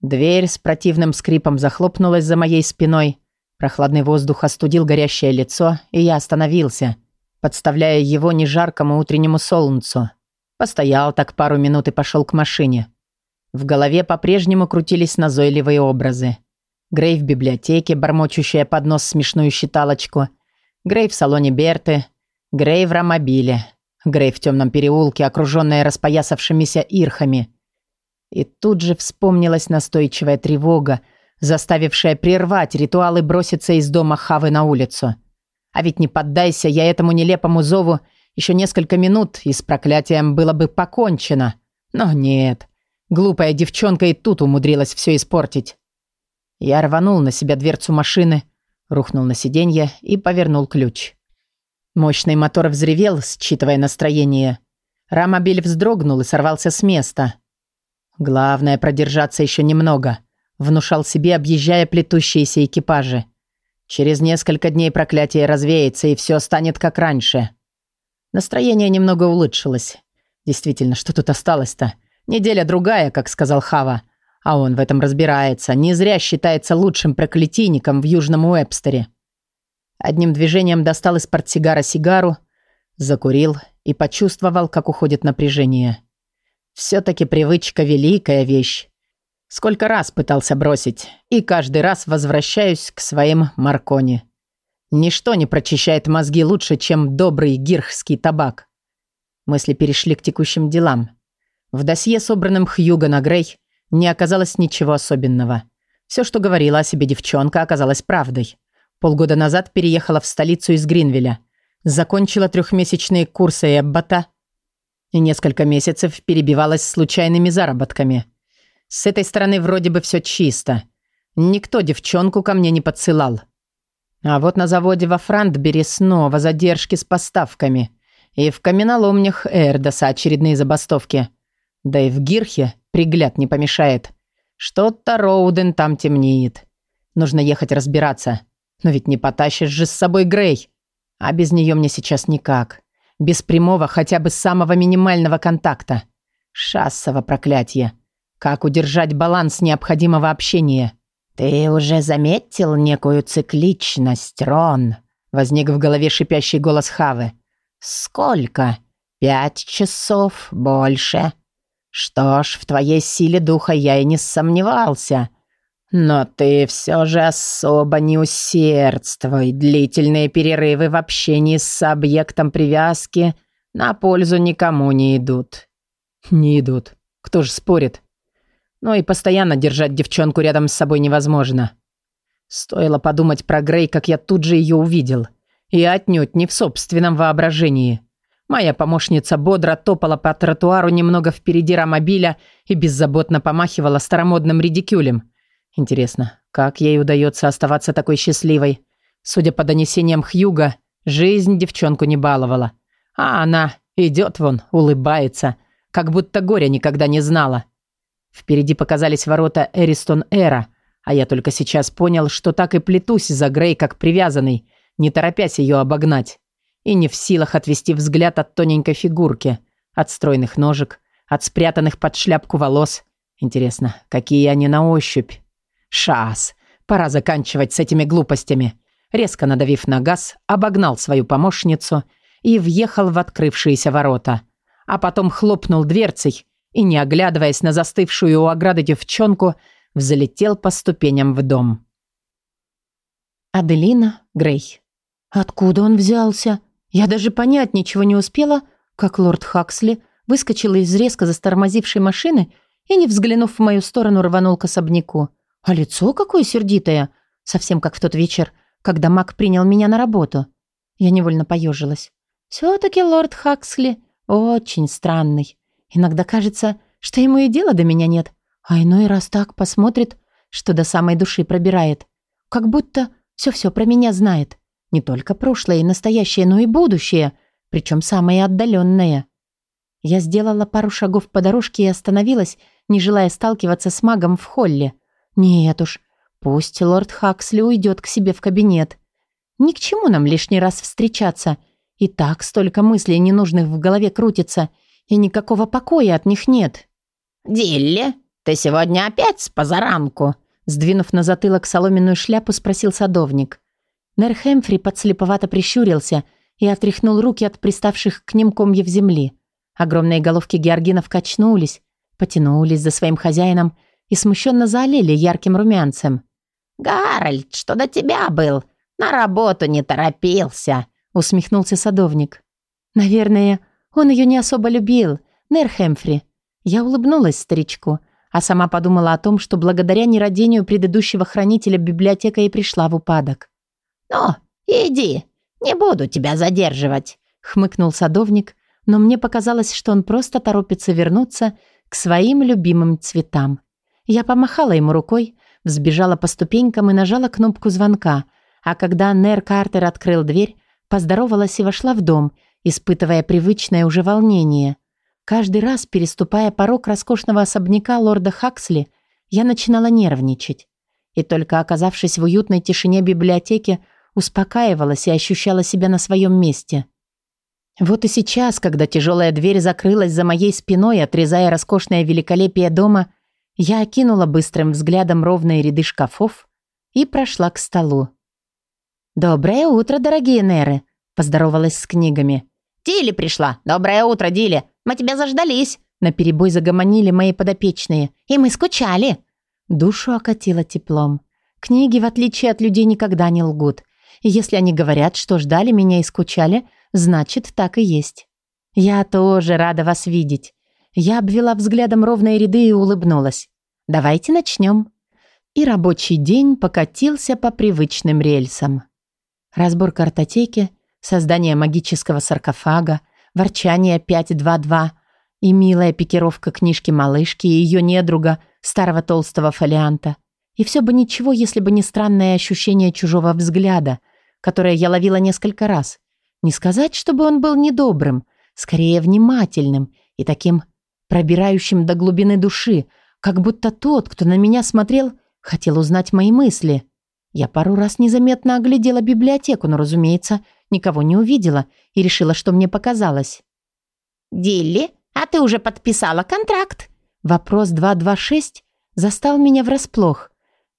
Дверь с противным скрипом захлопнулась за моей спиной. Прохладный воздух остудил горящее лицо, и я остановился, подставляя его нежаркому утреннему солнцу. Постоял так пару минут и пошел к машине. В голове по-прежнему крутились назойливые образы. Грей в библиотеке, бормочущая под нос смешную считалочку. Грей в салоне Берты. Грей в ромобиле. Грей в темном переулке, окруженная распоясавшимися ирхами. И тут же вспомнилась настойчивая тревога, заставившая прервать ритуал и броситься из дома Хавы на улицу. А ведь не поддайся я этому нелепому зову, еще несколько минут, и с проклятием было бы покончено. Но нет. Глупая девчонка и тут умудрилась все испортить. Я рванул на себя дверцу машины, рухнул на сиденье и повернул ключ. Мощный мотор взревел, считывая настроение. Рамобиль вздрогнул и сорвался с места. Главное продержаться еще немного, внушал себе, объезжая плетущиеся экипажи. Через несколько дней проклятие развеется, и все станет как раньше. Настроение немного улучшилось. Действительно, что тут осталось-то? Неделя-другая, как сказал Хава. А он в этом разбирается. Не зря считается лучшим проклятийником в Южном Уэбстере. Одним движением достал из портсигара сигару, закурил и почувствовал, как уходит напряжение. Все-таки привычка – великая вещь. Сколько раз пытался бросить, и каждый раз возвращаюсь к своим Маркони. Ничто не прочищает мозги лучше, чем добрый гирхский табак. Мысли перешли к текущим делам. В досье, собранном Хьюго на Грей, не оказалось ничего особенного. Все, что говорила о себе девчонка, оказалось правдой. Полгода назад переехала в столицу из Гринвилля. Закончила трехмесячные курсы Эббота и несколько месяцев перебивалась случайными заработками. С этой стороны вроде бы все чисто. Никто девчонку ко мне не подсылал. А вот на заводе во Франтбери снова задержки с поставками. И в каменоломнях Эрдоса очередные забастовки. Да и в Гирхе пригляд не помешает. Что-то Роуден там темнеет. Нужно ехать разбираться. Но ведь не потащишь же с собой Грей. А без нее мне сейчас никак. Без прямого, хотя бы самого минимального контакта. Шассово проклятие. Как удержать баланс необходимого общения? «Ты уже заметил некую цикличность, Рон?» Возник в голове шипящий голос Хавы. «Сколько? Пять часов? Больше?» «Что ж, в твоей силе духа я и не сомневался. Но ты все же особо не усердствуй. Длительные перерывы в общении с объектом привязки на пользу никому не идут». «Не идут. Кто же спорит?» Но и постоянно держать девчонку рядом с собой невозможно. Стоило подумать про Грей, как я тут же ее увидел. И отнюдь не в собственном воображении. Моя помощница бодро топала по тротуару немного впереди ромобиля и беззаботно помахивала старомодным редикюлем. Интересно, как ей удается оставаться такой счастливой? Судя по донесениям Хьюга, жизнь девчонку не баловала. А она идет вон, улыбается, как будто горя никогда не знала. Впереди показались ворота Эристон Эра, а я только сейчас понял, что так и плетусь за Грей как привязанный, не торопясь ее обогнать. И не в силах отвести взгляд от тоненькой фигурки, от стройных ножек, от спрятанных под шляпку волос. Интересно, какие они на ощупь? Шас, пора заканчивать с этими глупостями. Резко надавив на газ, обогнал свою помощницу и въехал в открывшиеся ворота. А потом хлопнул дверцей и, не оглядываясь на застывшую у ограды девчонку, взлетел по ступеням в дом. Аделина Грей. Откуда он взялся? Я даже понять ничего не успела, как лорд Хаксли выскочил из резко застормозившей машины и, не взглянув в мою сторону, рванул к особняку. А лицо какое сердитое, совсем как в тот вечер, когда Мак принял меня на работу. Я невольно поежилась. Все-таки лорд Хаксли очень странный. Иногда кажется, что ему и дела до меня нет, а иной раз так посмотрит, что до самой души пробирает. Как будто все-все про меня знает. Не только прошлое и настоящее, но и будущее, причем самое отдаленное. Я сделала пару шагов по дорожке и остановилась, не желая сталкиваться с магом в холле. Нет уж, пусть лорд Хаксли уйдет к себе в кабинет. Ни к чему нам лишний раз встречаться. И так столько мыслей ненужных в голове крутится — и никакого покоя от них нет. «Дилли, ты сегодня опять с позаранку?» Сдвинув на затылок соломенную шляпу, спросил садовник. Нер Хэмфри подслеповато прищурился и отряхнул руки от приставших к ним комьев земли. Огромные головки георгинов качнулись, потянулись за своим хозяином и смущенно залили ярким румянцем. «Гарольд, что до тебя был? На работу не торопился», — усмехнулся садовник. «Наверное, он ее не особо любил, Нер Хэмфри. Я улыбнулась старичку, а сама подумала о том, что благодаря нерадению предыдущего хранителя библиотека и пришла в упадок. «Ну, иди, не буду тебя задерживать», — хмыкнул садовник, но мне показалось, что он просто торопится вернуться к своим любимым цветам. Я помахала ему рукой, взбежала по ступенькам и нажала кнопку звонка, а когда Нер Картер открыл дверь, поздоровалась и вошла в дом — испытывая привычное уже волнение. Каждый раз, переступая порог роскошного особняка лорда Хаксли, я начинала нервничать. И только оказавшись в уютной тишине библиотеки, успокаивалась и ощущала себя на своем месте. Вот и сейчас, когда тяжелая дверь закрылась за моей спиной, отрезая роскошное великолепие дома, я окинула быстрым взглядом ровные ряды шкафов и прошла к столу. «Доброе утро, дорогие Неры!» – поздоровалась с книгами. «Дили пришла! Доброе утро, Дили! Мы тебя заждались!» На перебой загомонили мои подопечные. «И мы скучали!» Душу окатило теплом. Книги, в отличие от людей, никогда не лгут. И если они говорят, что ждали меня и скучали, значит, так и есть. Я тоже рада вас видеть. Я обвела взглядом ровные ряды и улыбнулась. Давайте начнем. И рабочий день покатился по привычным рельсам. Разбор картотеки, создание магического саркофага, ворчание 522 и милая пикировка книжки малышки и ее недруга, старого толстого фолианта. И все бы ничего, если бы не странное ощущение чужого взгляда, которое я ловила несколько раз. Не сказать, чтобы он был недобрым, скорее внимательным и таким пробирающим до глубины души, как будто тот, кто на меня смотрел, хотел узнать мои мысли. Я пару раз незаметно оглядела библиотеку, но, разумеется, никого не увидела и решила, что мне показалось. «Дилли, а ты уже подписала контракт?» Вопрос 226 застал меня врасплох.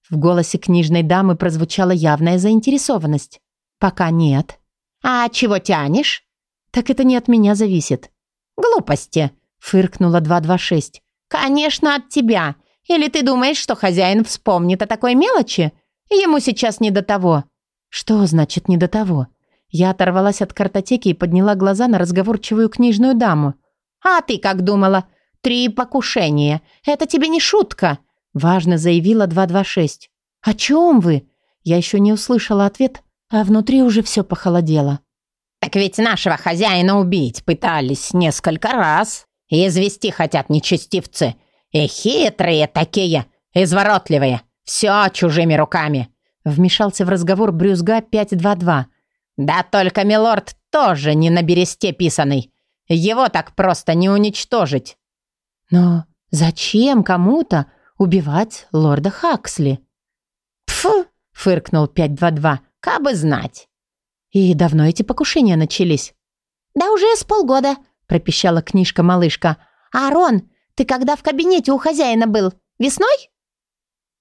В голосе книжной дамы прозвучала явная заинтересованность. «Пока нет». «А чего тянешь?» «Так это не от меня зависит». «Глупости», — фыркнула 226. «Конечно, от тебя. Или ты думаешь, что хозяин вспомнит о такой мелочи? Ему сейчас не до того». «Что значит «не до того»?» Я оторвалась от картотеки и подняла глаза на разговорчивую книжную даму. «А ты как думала? Три покушения. Это тебе не шутка!» Важно заявила 226. «О чем вы?» Я еще не услышала ответ, а внутри уже все похолодело. «Так ведь нашего хозяина убить пытались несколько раз. Извести хотят нечестивцы. И хитрые такие, изворотливые. Все чужими руками». Вмешался в разговор Брюзга 522. «Да только милорд тоже не на бересте писанный. Его так просто не уничтожить». «Но зачем кому-то убивать лорда Хаксли?» «Пфу!» — фыркнул 522. «Кабы знать». «И давно эти покушения начались?» «Да уже с полгода», — пропищала книжка-малышка. «Арон, ты когда в кабинете у хозяина был? Весной?»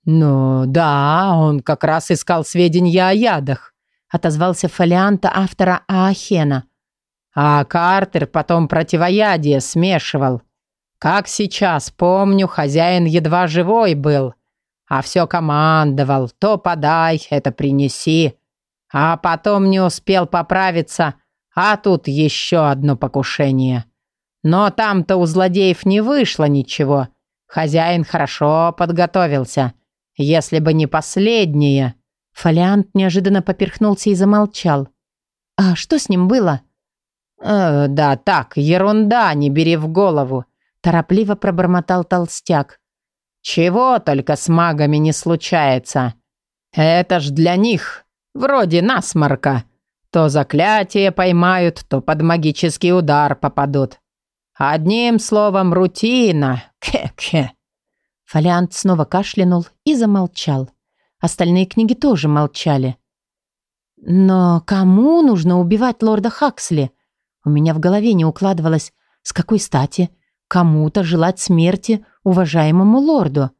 «Ну, да, он как раз искал сведения о ядах», отозвался фолианта автора Аахена. А Картер потом противоядие смешивал. Как сейчас помню, хозяин едва живой был, а все командовал. То подай, это принеси. А потом не успел поправиться, а тут еще одно покушение. Но там-то у злодеев не вышло ничего. Хозяин хорошо подготовился. Если бы не последнее... Фолиант неожиданно поперхнулся и замолчал. «А что с ним было?» «Э, «Да так, ерунда, не бери в голову», – торопливо пробормотал толстяк. «Чего только с магами не случается. Это ж для них, вроде насморка. То заклятие поймают, то под магический удар попадут. Одним словом, рутина. Кхе-кхе». Фолиант снова кашлянул и замолчал. Остальные книги тоже молчали. Но кому нужно убивать лорда Хаксли? У меня в голове не укладывалось, с какой стати кому-то желать смерти уважаемому лорду.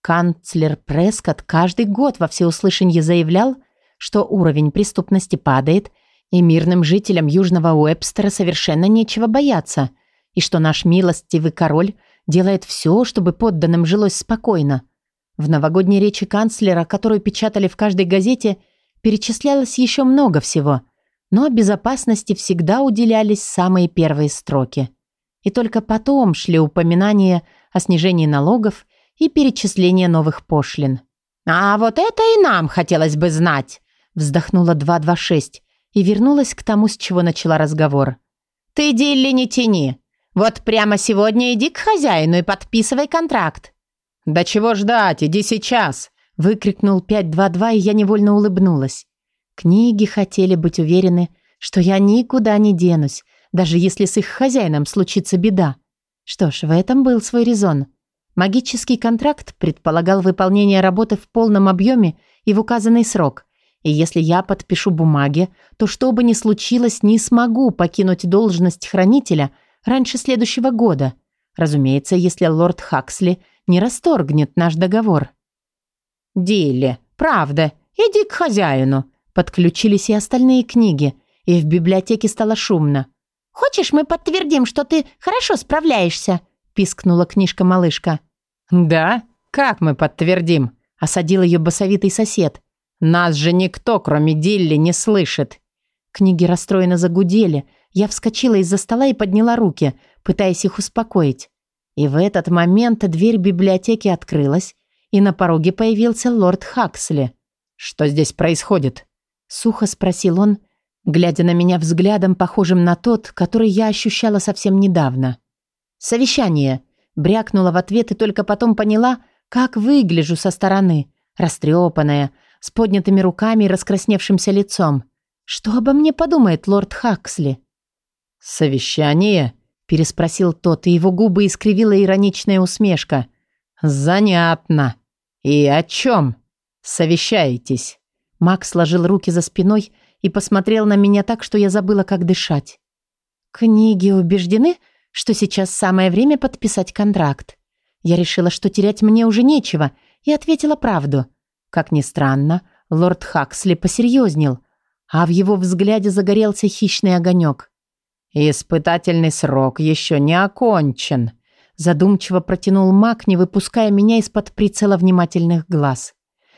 Канцлер Прескотт каждый год во всеуслышание заявлял, что уровень преступности падает, и мирным жителям Южного Уэбстера совершенно нечего бояться, и что наш милостивый король – делает все, чтобы подданным жилось спокойно. В новогодней речи канцлера, которую печатали в каждой газете, перечислялось еще много всего, но безопасности всегда уделялись самые первые строки. И только потом шли упоминания о снижении налогов и перечислении новых пошлин. «А вот это и нам хотелось бы знать!» вздохнула 226 и вернулась к тому, с чего начала разговор. «Ты, Дилли, не тяни. Вот прямо сегодня иди к хозяину и подписывай контракт». «Да чего ждать? Иди сейчас!» выкрикнул 522, и я невольно улыбнулась. Книги хотели быть уверены, что я никуда не денусь, даже если с их хозяином случится беда. Что ж, в этом был свой резон. Магический контракт предполагал выполнение работы в полном объеме и в указанный срок. И если я подпишу бумаги, то что бы ни случилось, не смогу покинуть должность хранителя – раньше следующего года. Разумеется, если лорд Хаксли не расторгнет наш договор. «Дилли, правда, иди к хозяину», Подключились и остальные книги, и в библиотеке стало шумно. «Хочешь, мы подтвердим, что ты хорошо справляешься?» пискнула книжка-малышка. «Да? Как мы подтвердим?» осадил ее басовитый сосед. «Нас же никто, кроме Дилли, не слышит». Книги расстроенно загудели, я вскочила из-за стола и подняла руки, пытаясь их успокоить. И в этот момент дверь библиотеки открылась, и на пороге появился лорд Хаксли. «Что здесь происходит?» Сухо спросил он, глядя на меня взглядом, похожим на тот, который я ощущала совсем недавно. «Совещание», — брякнула в ответ и только потом поняла, как выгляжу со стороны, растрепанная, с поднятыми руками и раскрасневшимся лицом. Что обо мне подумает лорд Хаксли? «Совещание?» – переспросил тот, и его губы искривила ироничная усмешка. «Занятно. И о чем? Совещаетесь?» Макс сложил руки за спиной и посмотрел на меня так, что я забыла, как дышать. «Книги убеждены, что сейчас самое время подписать контракт. Я решила, что терять мне уже нечего, и ответила правду. Как ни странно, лорд Хаксли посерьезнел – а в его взгляде загорелся хищный огонек. «Испытательный срок еще не окончен», задумчиво протянул маг, не выпуская меня из-под прицела внимательных глаз.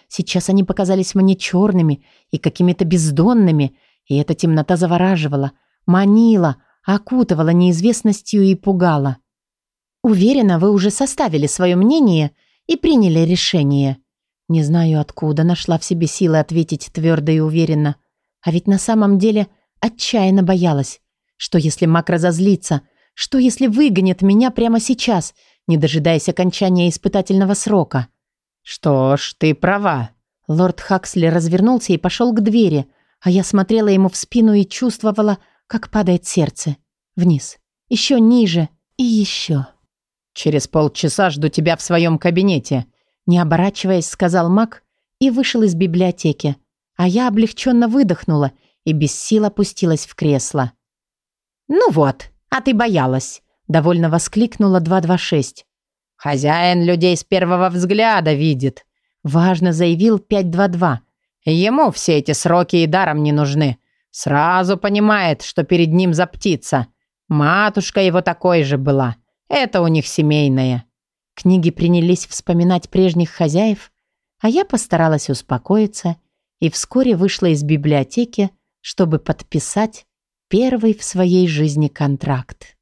Сейчас они показались мне черными и какими-то бездонными, и эта темнота завораживала, манила, окутывала неизвестностью и пугала. «Уверена, вы уже составили свое мнение и приняли решение». Не знаю, откуда нашла в себе силы ответить твердо и уверенно. А ведь на самом деле отчаянно боялась. Что если маг разозлится? Что если выгонит меня прямо сейчас, не дожидаясь окончания испытательного срока? «Что ж, ты права». Лорд Хаксли развернулся и пошел к двери, а я смотрела ему в спину и чувствовала, как падает сердце. Вниз. Еще ниже. И еще. «Через полчаса жду тебя в своем кабинете», не оборачиваясь, сказал маг и вышел из библиотеки, а я облегченно выдохнула и без сил опустилась в кресло. «Ну вот, а ты боялась», — довольно воскликнула 226. «Хозяин людей с первого взгляда видит», — важно заявил 522. «Ему все эти сроки и даром не нужны. Сразу понимает, что перед ним за птица. Матушка его такой же была. Это у них семейное». Книги принялись вспоминать прежних хозяев, а я постаралась успокоиться и вскоре вышла из библиотеки, чтобы подписать первый в своей жизни контракт.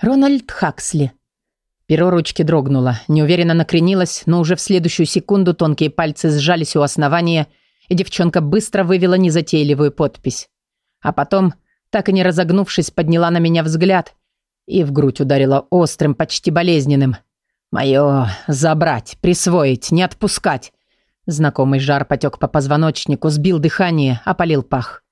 Рональд Хаксли. Перо ручки дрогнуло, неуверенно накренилось, но уже в следующую секунду тонкие пальцы сжались у основания, и девчонка быстро вывела незатейливую подпись. А потом, так и не разогнувшись, подняла на меня взгляд и в грудь ударила острым, почти болезненным. «Мое забрать, присвоить, не отпускать. Знакомый жар потек по позвоночнику, сбил дыхание, опалил пах.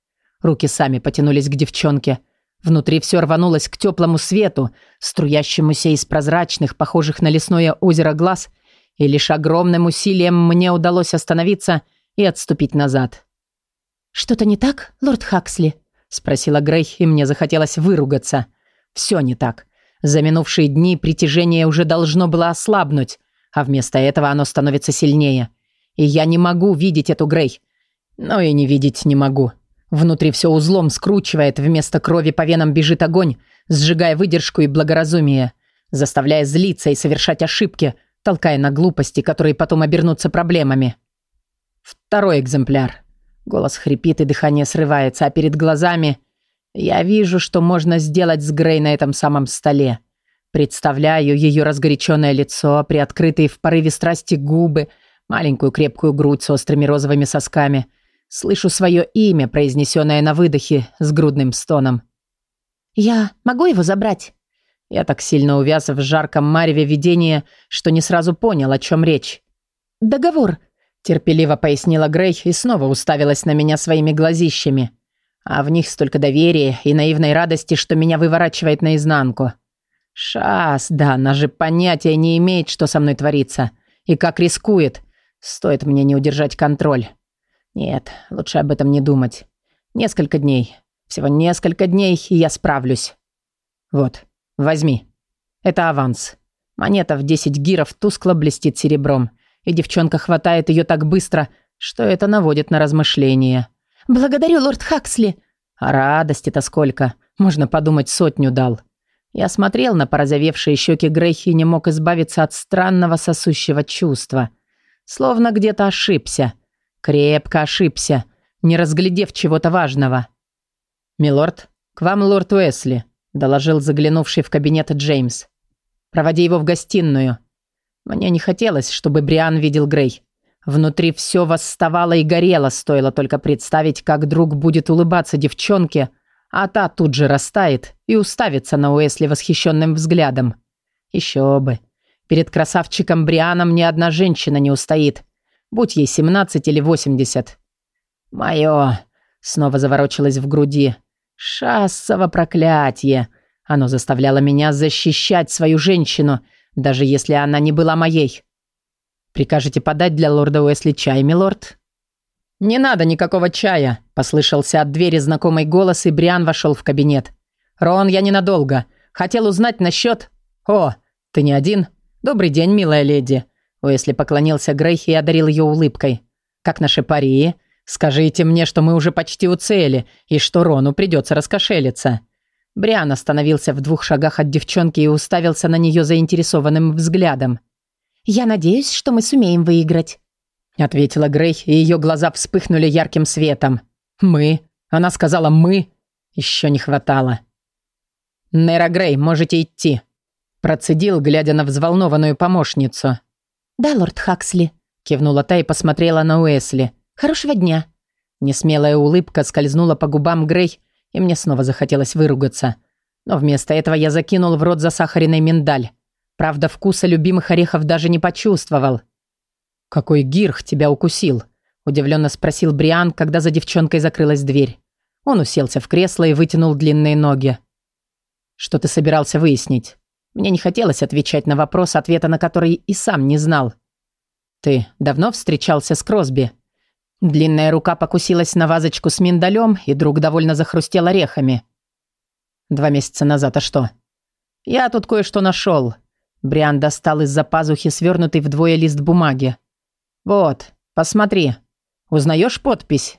Руки сами потянулись к девчонке. Внутри все рванулось к теплому свету, струящемуся из прозрачных, похожих на лесное озеро глаз, и лишь огромным усилием мне удалось остановиться и отступить назад. «Что-то не так, лорд Хаксли?» — спросила Грей, и мне захотелось выругаться. «Все не так. За минувшие дни притяжение уже должно было ослабнуть, а вместо этого оно становится сильнее. И я не могу видеть эту Грей. Но и не видеть не могу. Внутри все узлом скручивает, вместо крови по венам бежит огонь, сжигая выдержку и благоразумие, заставляя злиться и совершать ошибки, толкая на глупости, которые потом обернутся проблемами. Второй экземпляр. Голос хрипит и дыхание срывается, а перед глазами я вижу, что можно сделать с Грей на этом самом столе. Представляю ее разгоряченное лицо, приоткрытые в порыве страсти губы – маленькую крепкую грудь с острыми розовыми сосками. Слышу свое имя, произнесенное на выдохе с грудным стоном. «Я могу его забрать?» Я так сильно увяз в жарком мареве видения, что не сразу понял, о чем речь. «Договор», — терпеливо пояснила Грей и снова уставилась на меня своими глазищами. А в них столько доверия и наивной радости, что меня выворачивает наизнанку. Шас, да, она же понятия не имеет, что со мной творится. И как рискует. Стоит мне не удержать контроль. Нет, лучше об этом не думать. Несколько дней. Всего несколько дней, и я справлюсь. Вот, возьми. Это аванс. Монета в 10 гиров тускло блестит серебром, и девчонка хватает ее так быстро, что это наводит на размышления. «Благодарю, лорд Хаксли!» А радости-то сколько. Можно подумать, сотню дал. Я смотрел на порозовевшие щеки Грейхи и не мог избавиться от странного сосущего чувства – Словно где-то ошибся. Крепко ошибся, не разглядев чего-то важного. «Милорд, к вам лорд Уэсли», – доложил заглянувший в кабинет Джеймс. «Проводи его в гостиную». Мне не хотелось, чтобы Бриан видел Грей. Внутри все восставало и горело, стоило только представить, как друг будет улыбаться девчонке, а та тут же растает и уставится на Уэсли восхищенным взглядом. Еще бы. Перед красавчиком Брианом ни одна женщина не устоит, будь ей 17 или 80. Мое снова заворочилось в груди. Шассово проклятие. Оно заставляло меня защищать свою женщину, даже если она не была моей. Прикажете подать для лорда Уэсли чай, милорд?» «Не надо никакого чая», – послышался от двери знакомый голос, и Бриан вошел в кабинет. «Рон, я ненадолго. Хотел узнать насчет...» «О, ты не один? Добрый день, милая леди». Уэсли поклонился Грей и одарил ее улыбкой. «Как наши пари? Скажите мне, что мы уже почти у цели, и что Рону придется раскошелиться». Бриан остановился в двух шагах от девчонки и уставился на нее заинтересованным взглядом. «Я надеюсь, что мы сумеем выиграть», — ответила Грей, и ее глаза вспыхнули ярким светом. «Мы?» Она сказала «мы». Еще не хватало. «Нейра Грей, можете идти», — процедил, глядя на взволнованную помощницу. «Да, лорд Хаксли», — кивнула та и посмотрела на Уэсли. «Хорошего дня». Несмелая улыбка скользнула по губам Грей, и мне снова захотелось выругаться. Но вместо этого я закинул в рот засахаренный миндаль. Правда, вкуса любимых орехов даже не почувствовал. «Какой гирх тебя укусил?» – удивленно спросил Бриан, когда за девчонкой закрылась дверь. Он уселся в кресло и вытянул длинные ноги. «Что ты собирался выяснить?» Мне не хотелось отвечать на вопрос, ответа на который и сам не знал. «Ты давно встречался с Кросби?» Длинная рука покусилась на вазочку с миндалем, и друг довольно захрустел орехами. «Два месяца назад, а что?» «Я тут кое-что нашел. Бриан достал из-за пазухи свернутый вдвое лист бумаги. «Вот, посмотри. Узнаешь подпись?»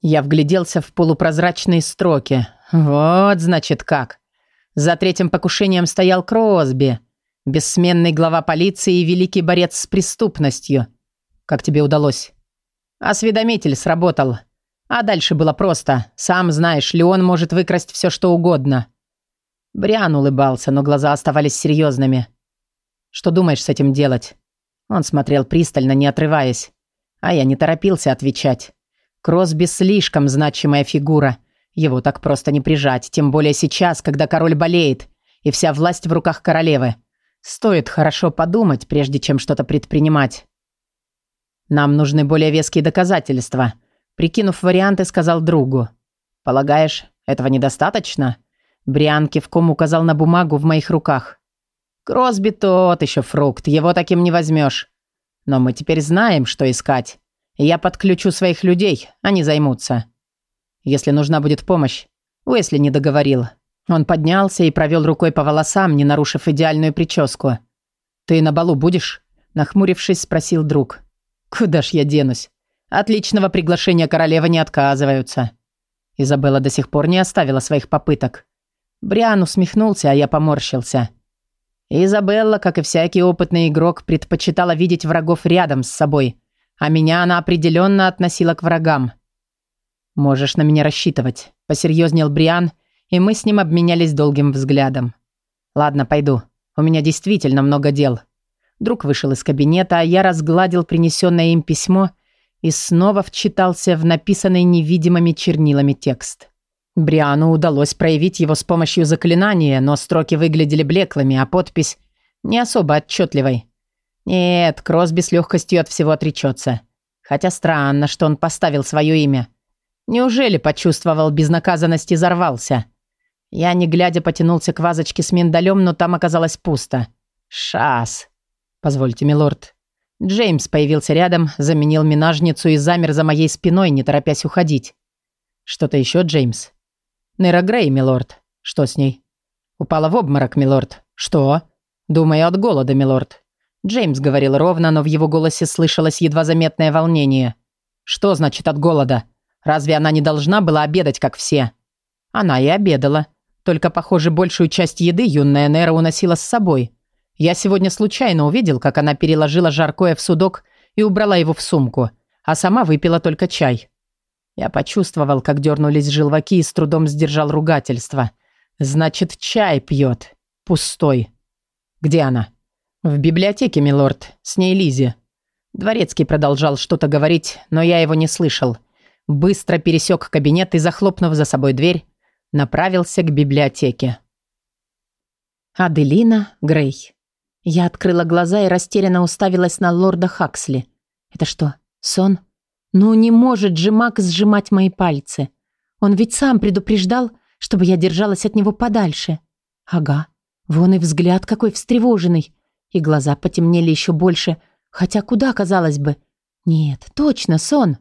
Я вгляделся в полупрозрачные строки. «Вот, значит, как. За третьим покушением стоял Кросби, бессменный глава полиции и великий борец с преступностью. Как тебе удалось?» «Осведомитель сработал. А дальше было просто. Сам знаешь, Леон может выкрасть все, что угодно». Бриан улыбался, но глаза оставались серьезными. Что думаешь с этим делать?» Он смотрел пристально, не отрываясь. А я не торопился отвечать. Кросби слишком значимая фигура. Его так просто не прижать, тем более сейчас, когда король болеет, и вся власть в руках королевы. Стоит хорошо подумать, прежде чем что-то предпринимать. Нам нужны более веские доказательства. Прикинув варианты, сказал другу. Полагаешь, этого недостаточно? Бриан кивком указал на бумагу в моих руках. Кросби тот еще фрукт, его таким не возьмешь. Но мы теперь знаем, что искать. Я подключу своих людей, они займутся. Если нужна будет помощь. Уэсли не договорил. Он поднялся и провел рукой по волосам, не нарушив идеальную прическу. «Ты на балу будешь?» Нахмурившись, спросил друг. «Куда ж я денусь? Отличного приглашения королева не отказываются». Изабелла до сих пор не оставила своих попыток. Бриан усмехнулся, а я поморщился. Изабелла, как и всякий опытный игрок, предпочитала видеть врагов рядом с собой, а меня она определенно относила к врагам. «Можешь на меня рассчитывать», – посерьезнел Бриан, и мы с ним обменялись долгим взглядом. «Ладно, пойду. У меня действительно много дел». Друг вышел из кабинета, а я разгладил принесенное им письмо и снова вчитался в написанный невидимыми чернилами текст. Бриану удалось проявить его с помощью заклинания, но строки выглядели блеклыми, а подпись не особо отчетливой. Нет, Кросби с легкостью от всего отречется. Хотя странно, что он поставил свое имя. Неужели почувствовал безнаказанность и взорвался? Я, не глядя, потянулся к вазочке с миндалем, но там оказалось пусто. Шас. Позвольте, милорд. Джеймс появился рядом, заменил минажницу и замер за моей спиной, не торопясь уходить. Что-то еще, Джеймс? Нейра Грей, милорд. Что с ней? Упала в обморок, милорд. Что? Думаю, от голода, милорд. Джеймс говорил ровно, но в его голосе слышалось едва заметное волнение. Что значит от голода? Разве она не должна была обедать, как все? Она и обедала. Только, похоже, большую часть еды юная Нера уносила с собой. Я сегодня случайно увидел, как она переложила жаркое в судок и убрала его в сумку, а сама выпила только чай. Я почувствовал, как дернулись желваки и с трудом сдержал ругательство. «Значит, чай пьет. Пустой. Где она?» «В библиотеке, милорд. С ней Лизи». Дворецкий продолжал что-то говорить, но я его не слышал. Быстро пересек кабинет и, захлопнув за собой дверь, направился к библиотеке. Аделина Грей. Я открыла глаза и растерянно уставилась на лорда Хаксли. Это что, сон? Ну не может же Мак сжимать мои пальцы. Он ведь сам предупреждал, чтобы я держалась от него подальше. Ага, вон и взгляд какой встревоженный. И глаза потемнели еще больше, хотя куда, казалось бы. Нет, точно, сон.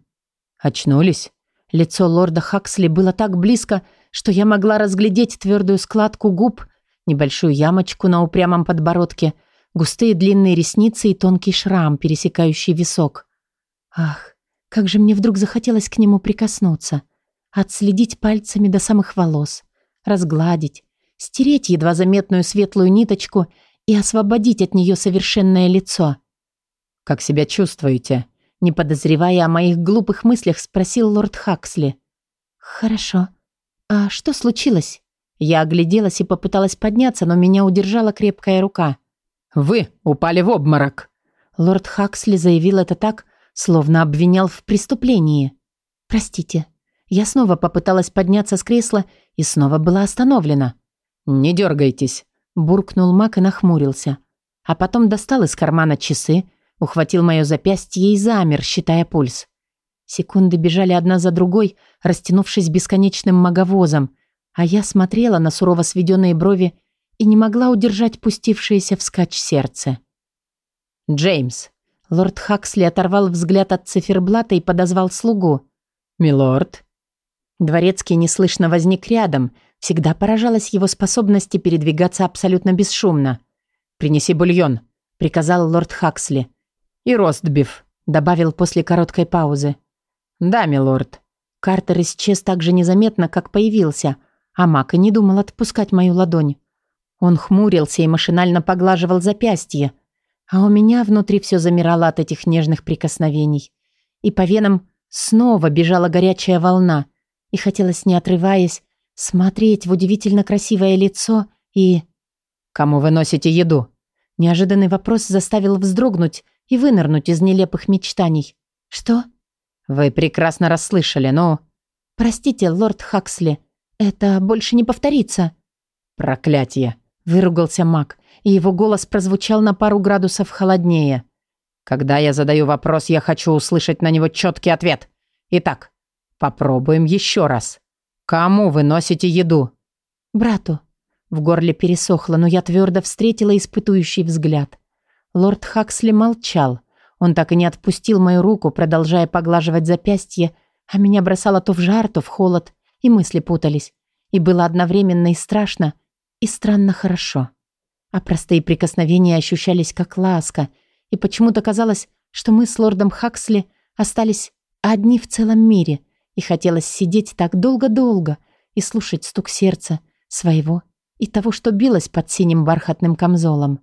Очнулись. Лицо лорда Хаксли было так близко, что я могла разглядеть твердую складку губ, небольшую ямочку на упрямом подбородке, густые длинные ресницы и тонкий шрам, пересекающий висок. Ах, как же мне вдруг захотелось к нему прикоснуться, отследить пальцами до самых волос, разгладить, стереть едва заметную светлую ниточку и освободить от нее совершенное лицо. «Как себя чувствуете?» Не подозревая о моих глупых мыслях, спросил лорд Хаксли. «Хорошо. А что случилось?» Я огляделась и попыталась подняться, но меня удержала крепкая рука. «Вы упали в обморок!» Лорд Хаксли заявил это так, словно обвинял в преступлении. «Простите». Я снова попыталась подняться с кресла и снова была остановлена. «Не дергайтесь», – буркнул Мак и нахмурился. А потом достал из кармана часы, ухватил мое запястье и замер, считая пульс. Секунды бежали одна за другой, растянувшись бесконечным маговозом, а я смотрела на сурово сведенные брови и не могла удержать пустившееся вскачь сердце. «Джеймс!» Лорд Хаксли оторвал взгляд от циферблата и подозвал слугу. «Милорд!» Дворецкий неслышно возник рядом, всегда поражалась его способности передвигаться абсолютно бесшумно. «Принеси бульон», — приказал лорд Хаксли. «И ростбиф», — добавил после короткой паузы. «Да, милорд». Картер исчез так же незаметно, как появился, а Мак и не думал отпускать мою ладонь. Он хмурился и машинально поглаживал запястье, а у меня внутри все замирало от этих нежных прикосновений. И по венам снова бежала горячая волна, и хотелось, не отрываясь, смотреть в удивительно красивое лицо и... «Кому вы носите еду?» Неожиданный вопрос заставил вздрогнуть и вынырнуть из нелепых мечтаний. «Что?» «Вы прекрасно расслышали, но...» «Простите, лорд Хаксли, это больше не повторится». «Проклятие!» – выругался маг и его голос прозвучал на пару градусов холоднее. «Когда я задаю вопрос, я хочу услышать на него четкий ответ. Итак, попробуем еще раз. Кому вы носите еду?» «Брату». В горле пересохло, но я твердо встретила испытующий взгляд. Лорд Хаксли молчал. Он так и не отпустил мою руку, продолжая поглаживать запястье, а меня бросало то в жар, то в холод, и мысли путались. И было одновременно и страшно, и странно хорошо а простые прикосновения ощущались как ласка, и почему-то казалось, что мы с лордом Хаксли остались одни в целом мире, и хотелось сидеть так долго-долго и слушать стук сердца своего и того, что билось под синим бархатным камзолом.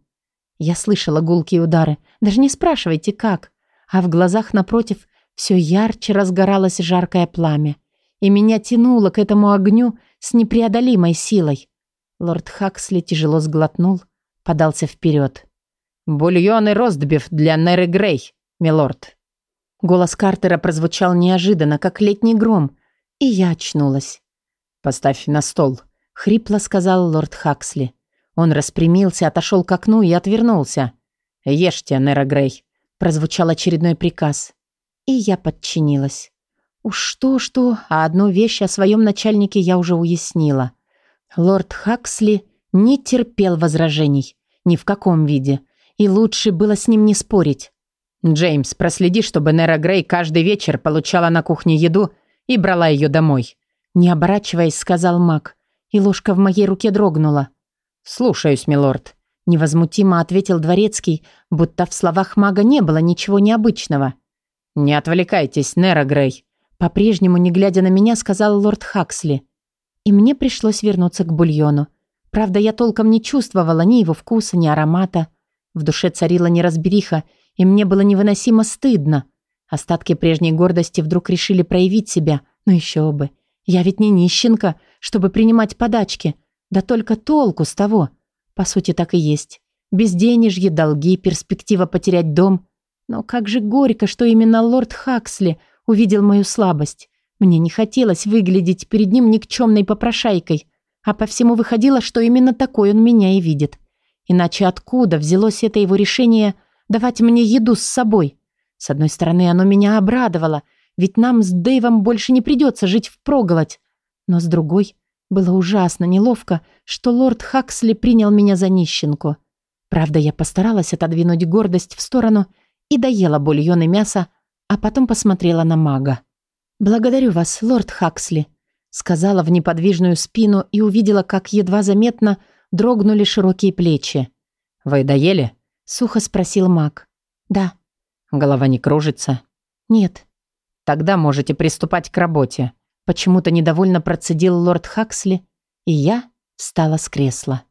Я слышала гулкие удары, даже не спрашивайте, как, а в глазах напротив все ярче разгоралось жаркое пламя, и меня тянуло к этому огню с непреодолимой силой. Лорд Хаксли тяжело сглотнул, подался вперед. «Бульон и ростбиф для Неры Грей, милорд». Голос Картера прозвучал неожиданно, как летний гром, и я очнулась. «Поставь на стол», — хрипло сказал лорд Хаксли. Он распрямился, отошел к окну и отвернулся. «Ешьте, Нера Грей», — прозвучал очередной приказ. И я подчинилась. Уж что-что, а одну вещь о своем начальнике я уже уяснила. Лорд Хаксли не терпел возражений. Ни в каком виде. И лучше было с ним не спорить. «Джеймс, проследи, чтобы Нера Грей каждый вечер получала на кухне еду и брала ее домой». Не оборачиваясь, сказал маг. И ложка в моей руке дрогнула. «Слушаюсь, милорд», — невозмутимо ответил дворецкий, будто в словах мага не было ничего необычного. «Не отвлекайтесь, Нера Грей», — по-прежнему, не глядя на меня, сказал лорд Хаксли. И мне пришлось вернуться к бульону. Правда, я толком не чувствовала ни его вкуса, ни аромата. В душе царила неразбериха, и мне было невыносимо стыдно. Остатки прежней гордости вдруг решили проявить себя. Ну еще бы. Я ведь не нищенка, чтобы принимать подачки. Да только толку с того. По сути, так и есть. Безденежье, долги, перспектива потерять дом. Но как же горько, что именно лорд Хаксли увидел мою слабость. Мне не хотелось выглядеть перед ним никчемной попрошайкой, а по всему выходило, что именно такой он меня и видит. Иначе откуда взялось это его решение давать мне еду с собой? С одной стороны, оно меня обрадовало, ведь нам с Дэйвом больше не придется жить впроголодь. Но с другой, было ужасно неловко, что лорд Хаксли принял меня за нищенку. Правда, я постаралась отодвинуть гордость в сторону и доела бульон и мясо, а потом посмотрела на мага. «Благодарю вас, лорд Хаксли», сказала в неподвижную спину и увидела, как едва заметно дрогнули широкие плечи. «Вы доели?» — сухо спросил маг. «Да». «Голова не кружится?» «Нет». «Тогда можете приступать к работе», — почему-то недовольно процедил лорд Хаксли, и я встала с кресла.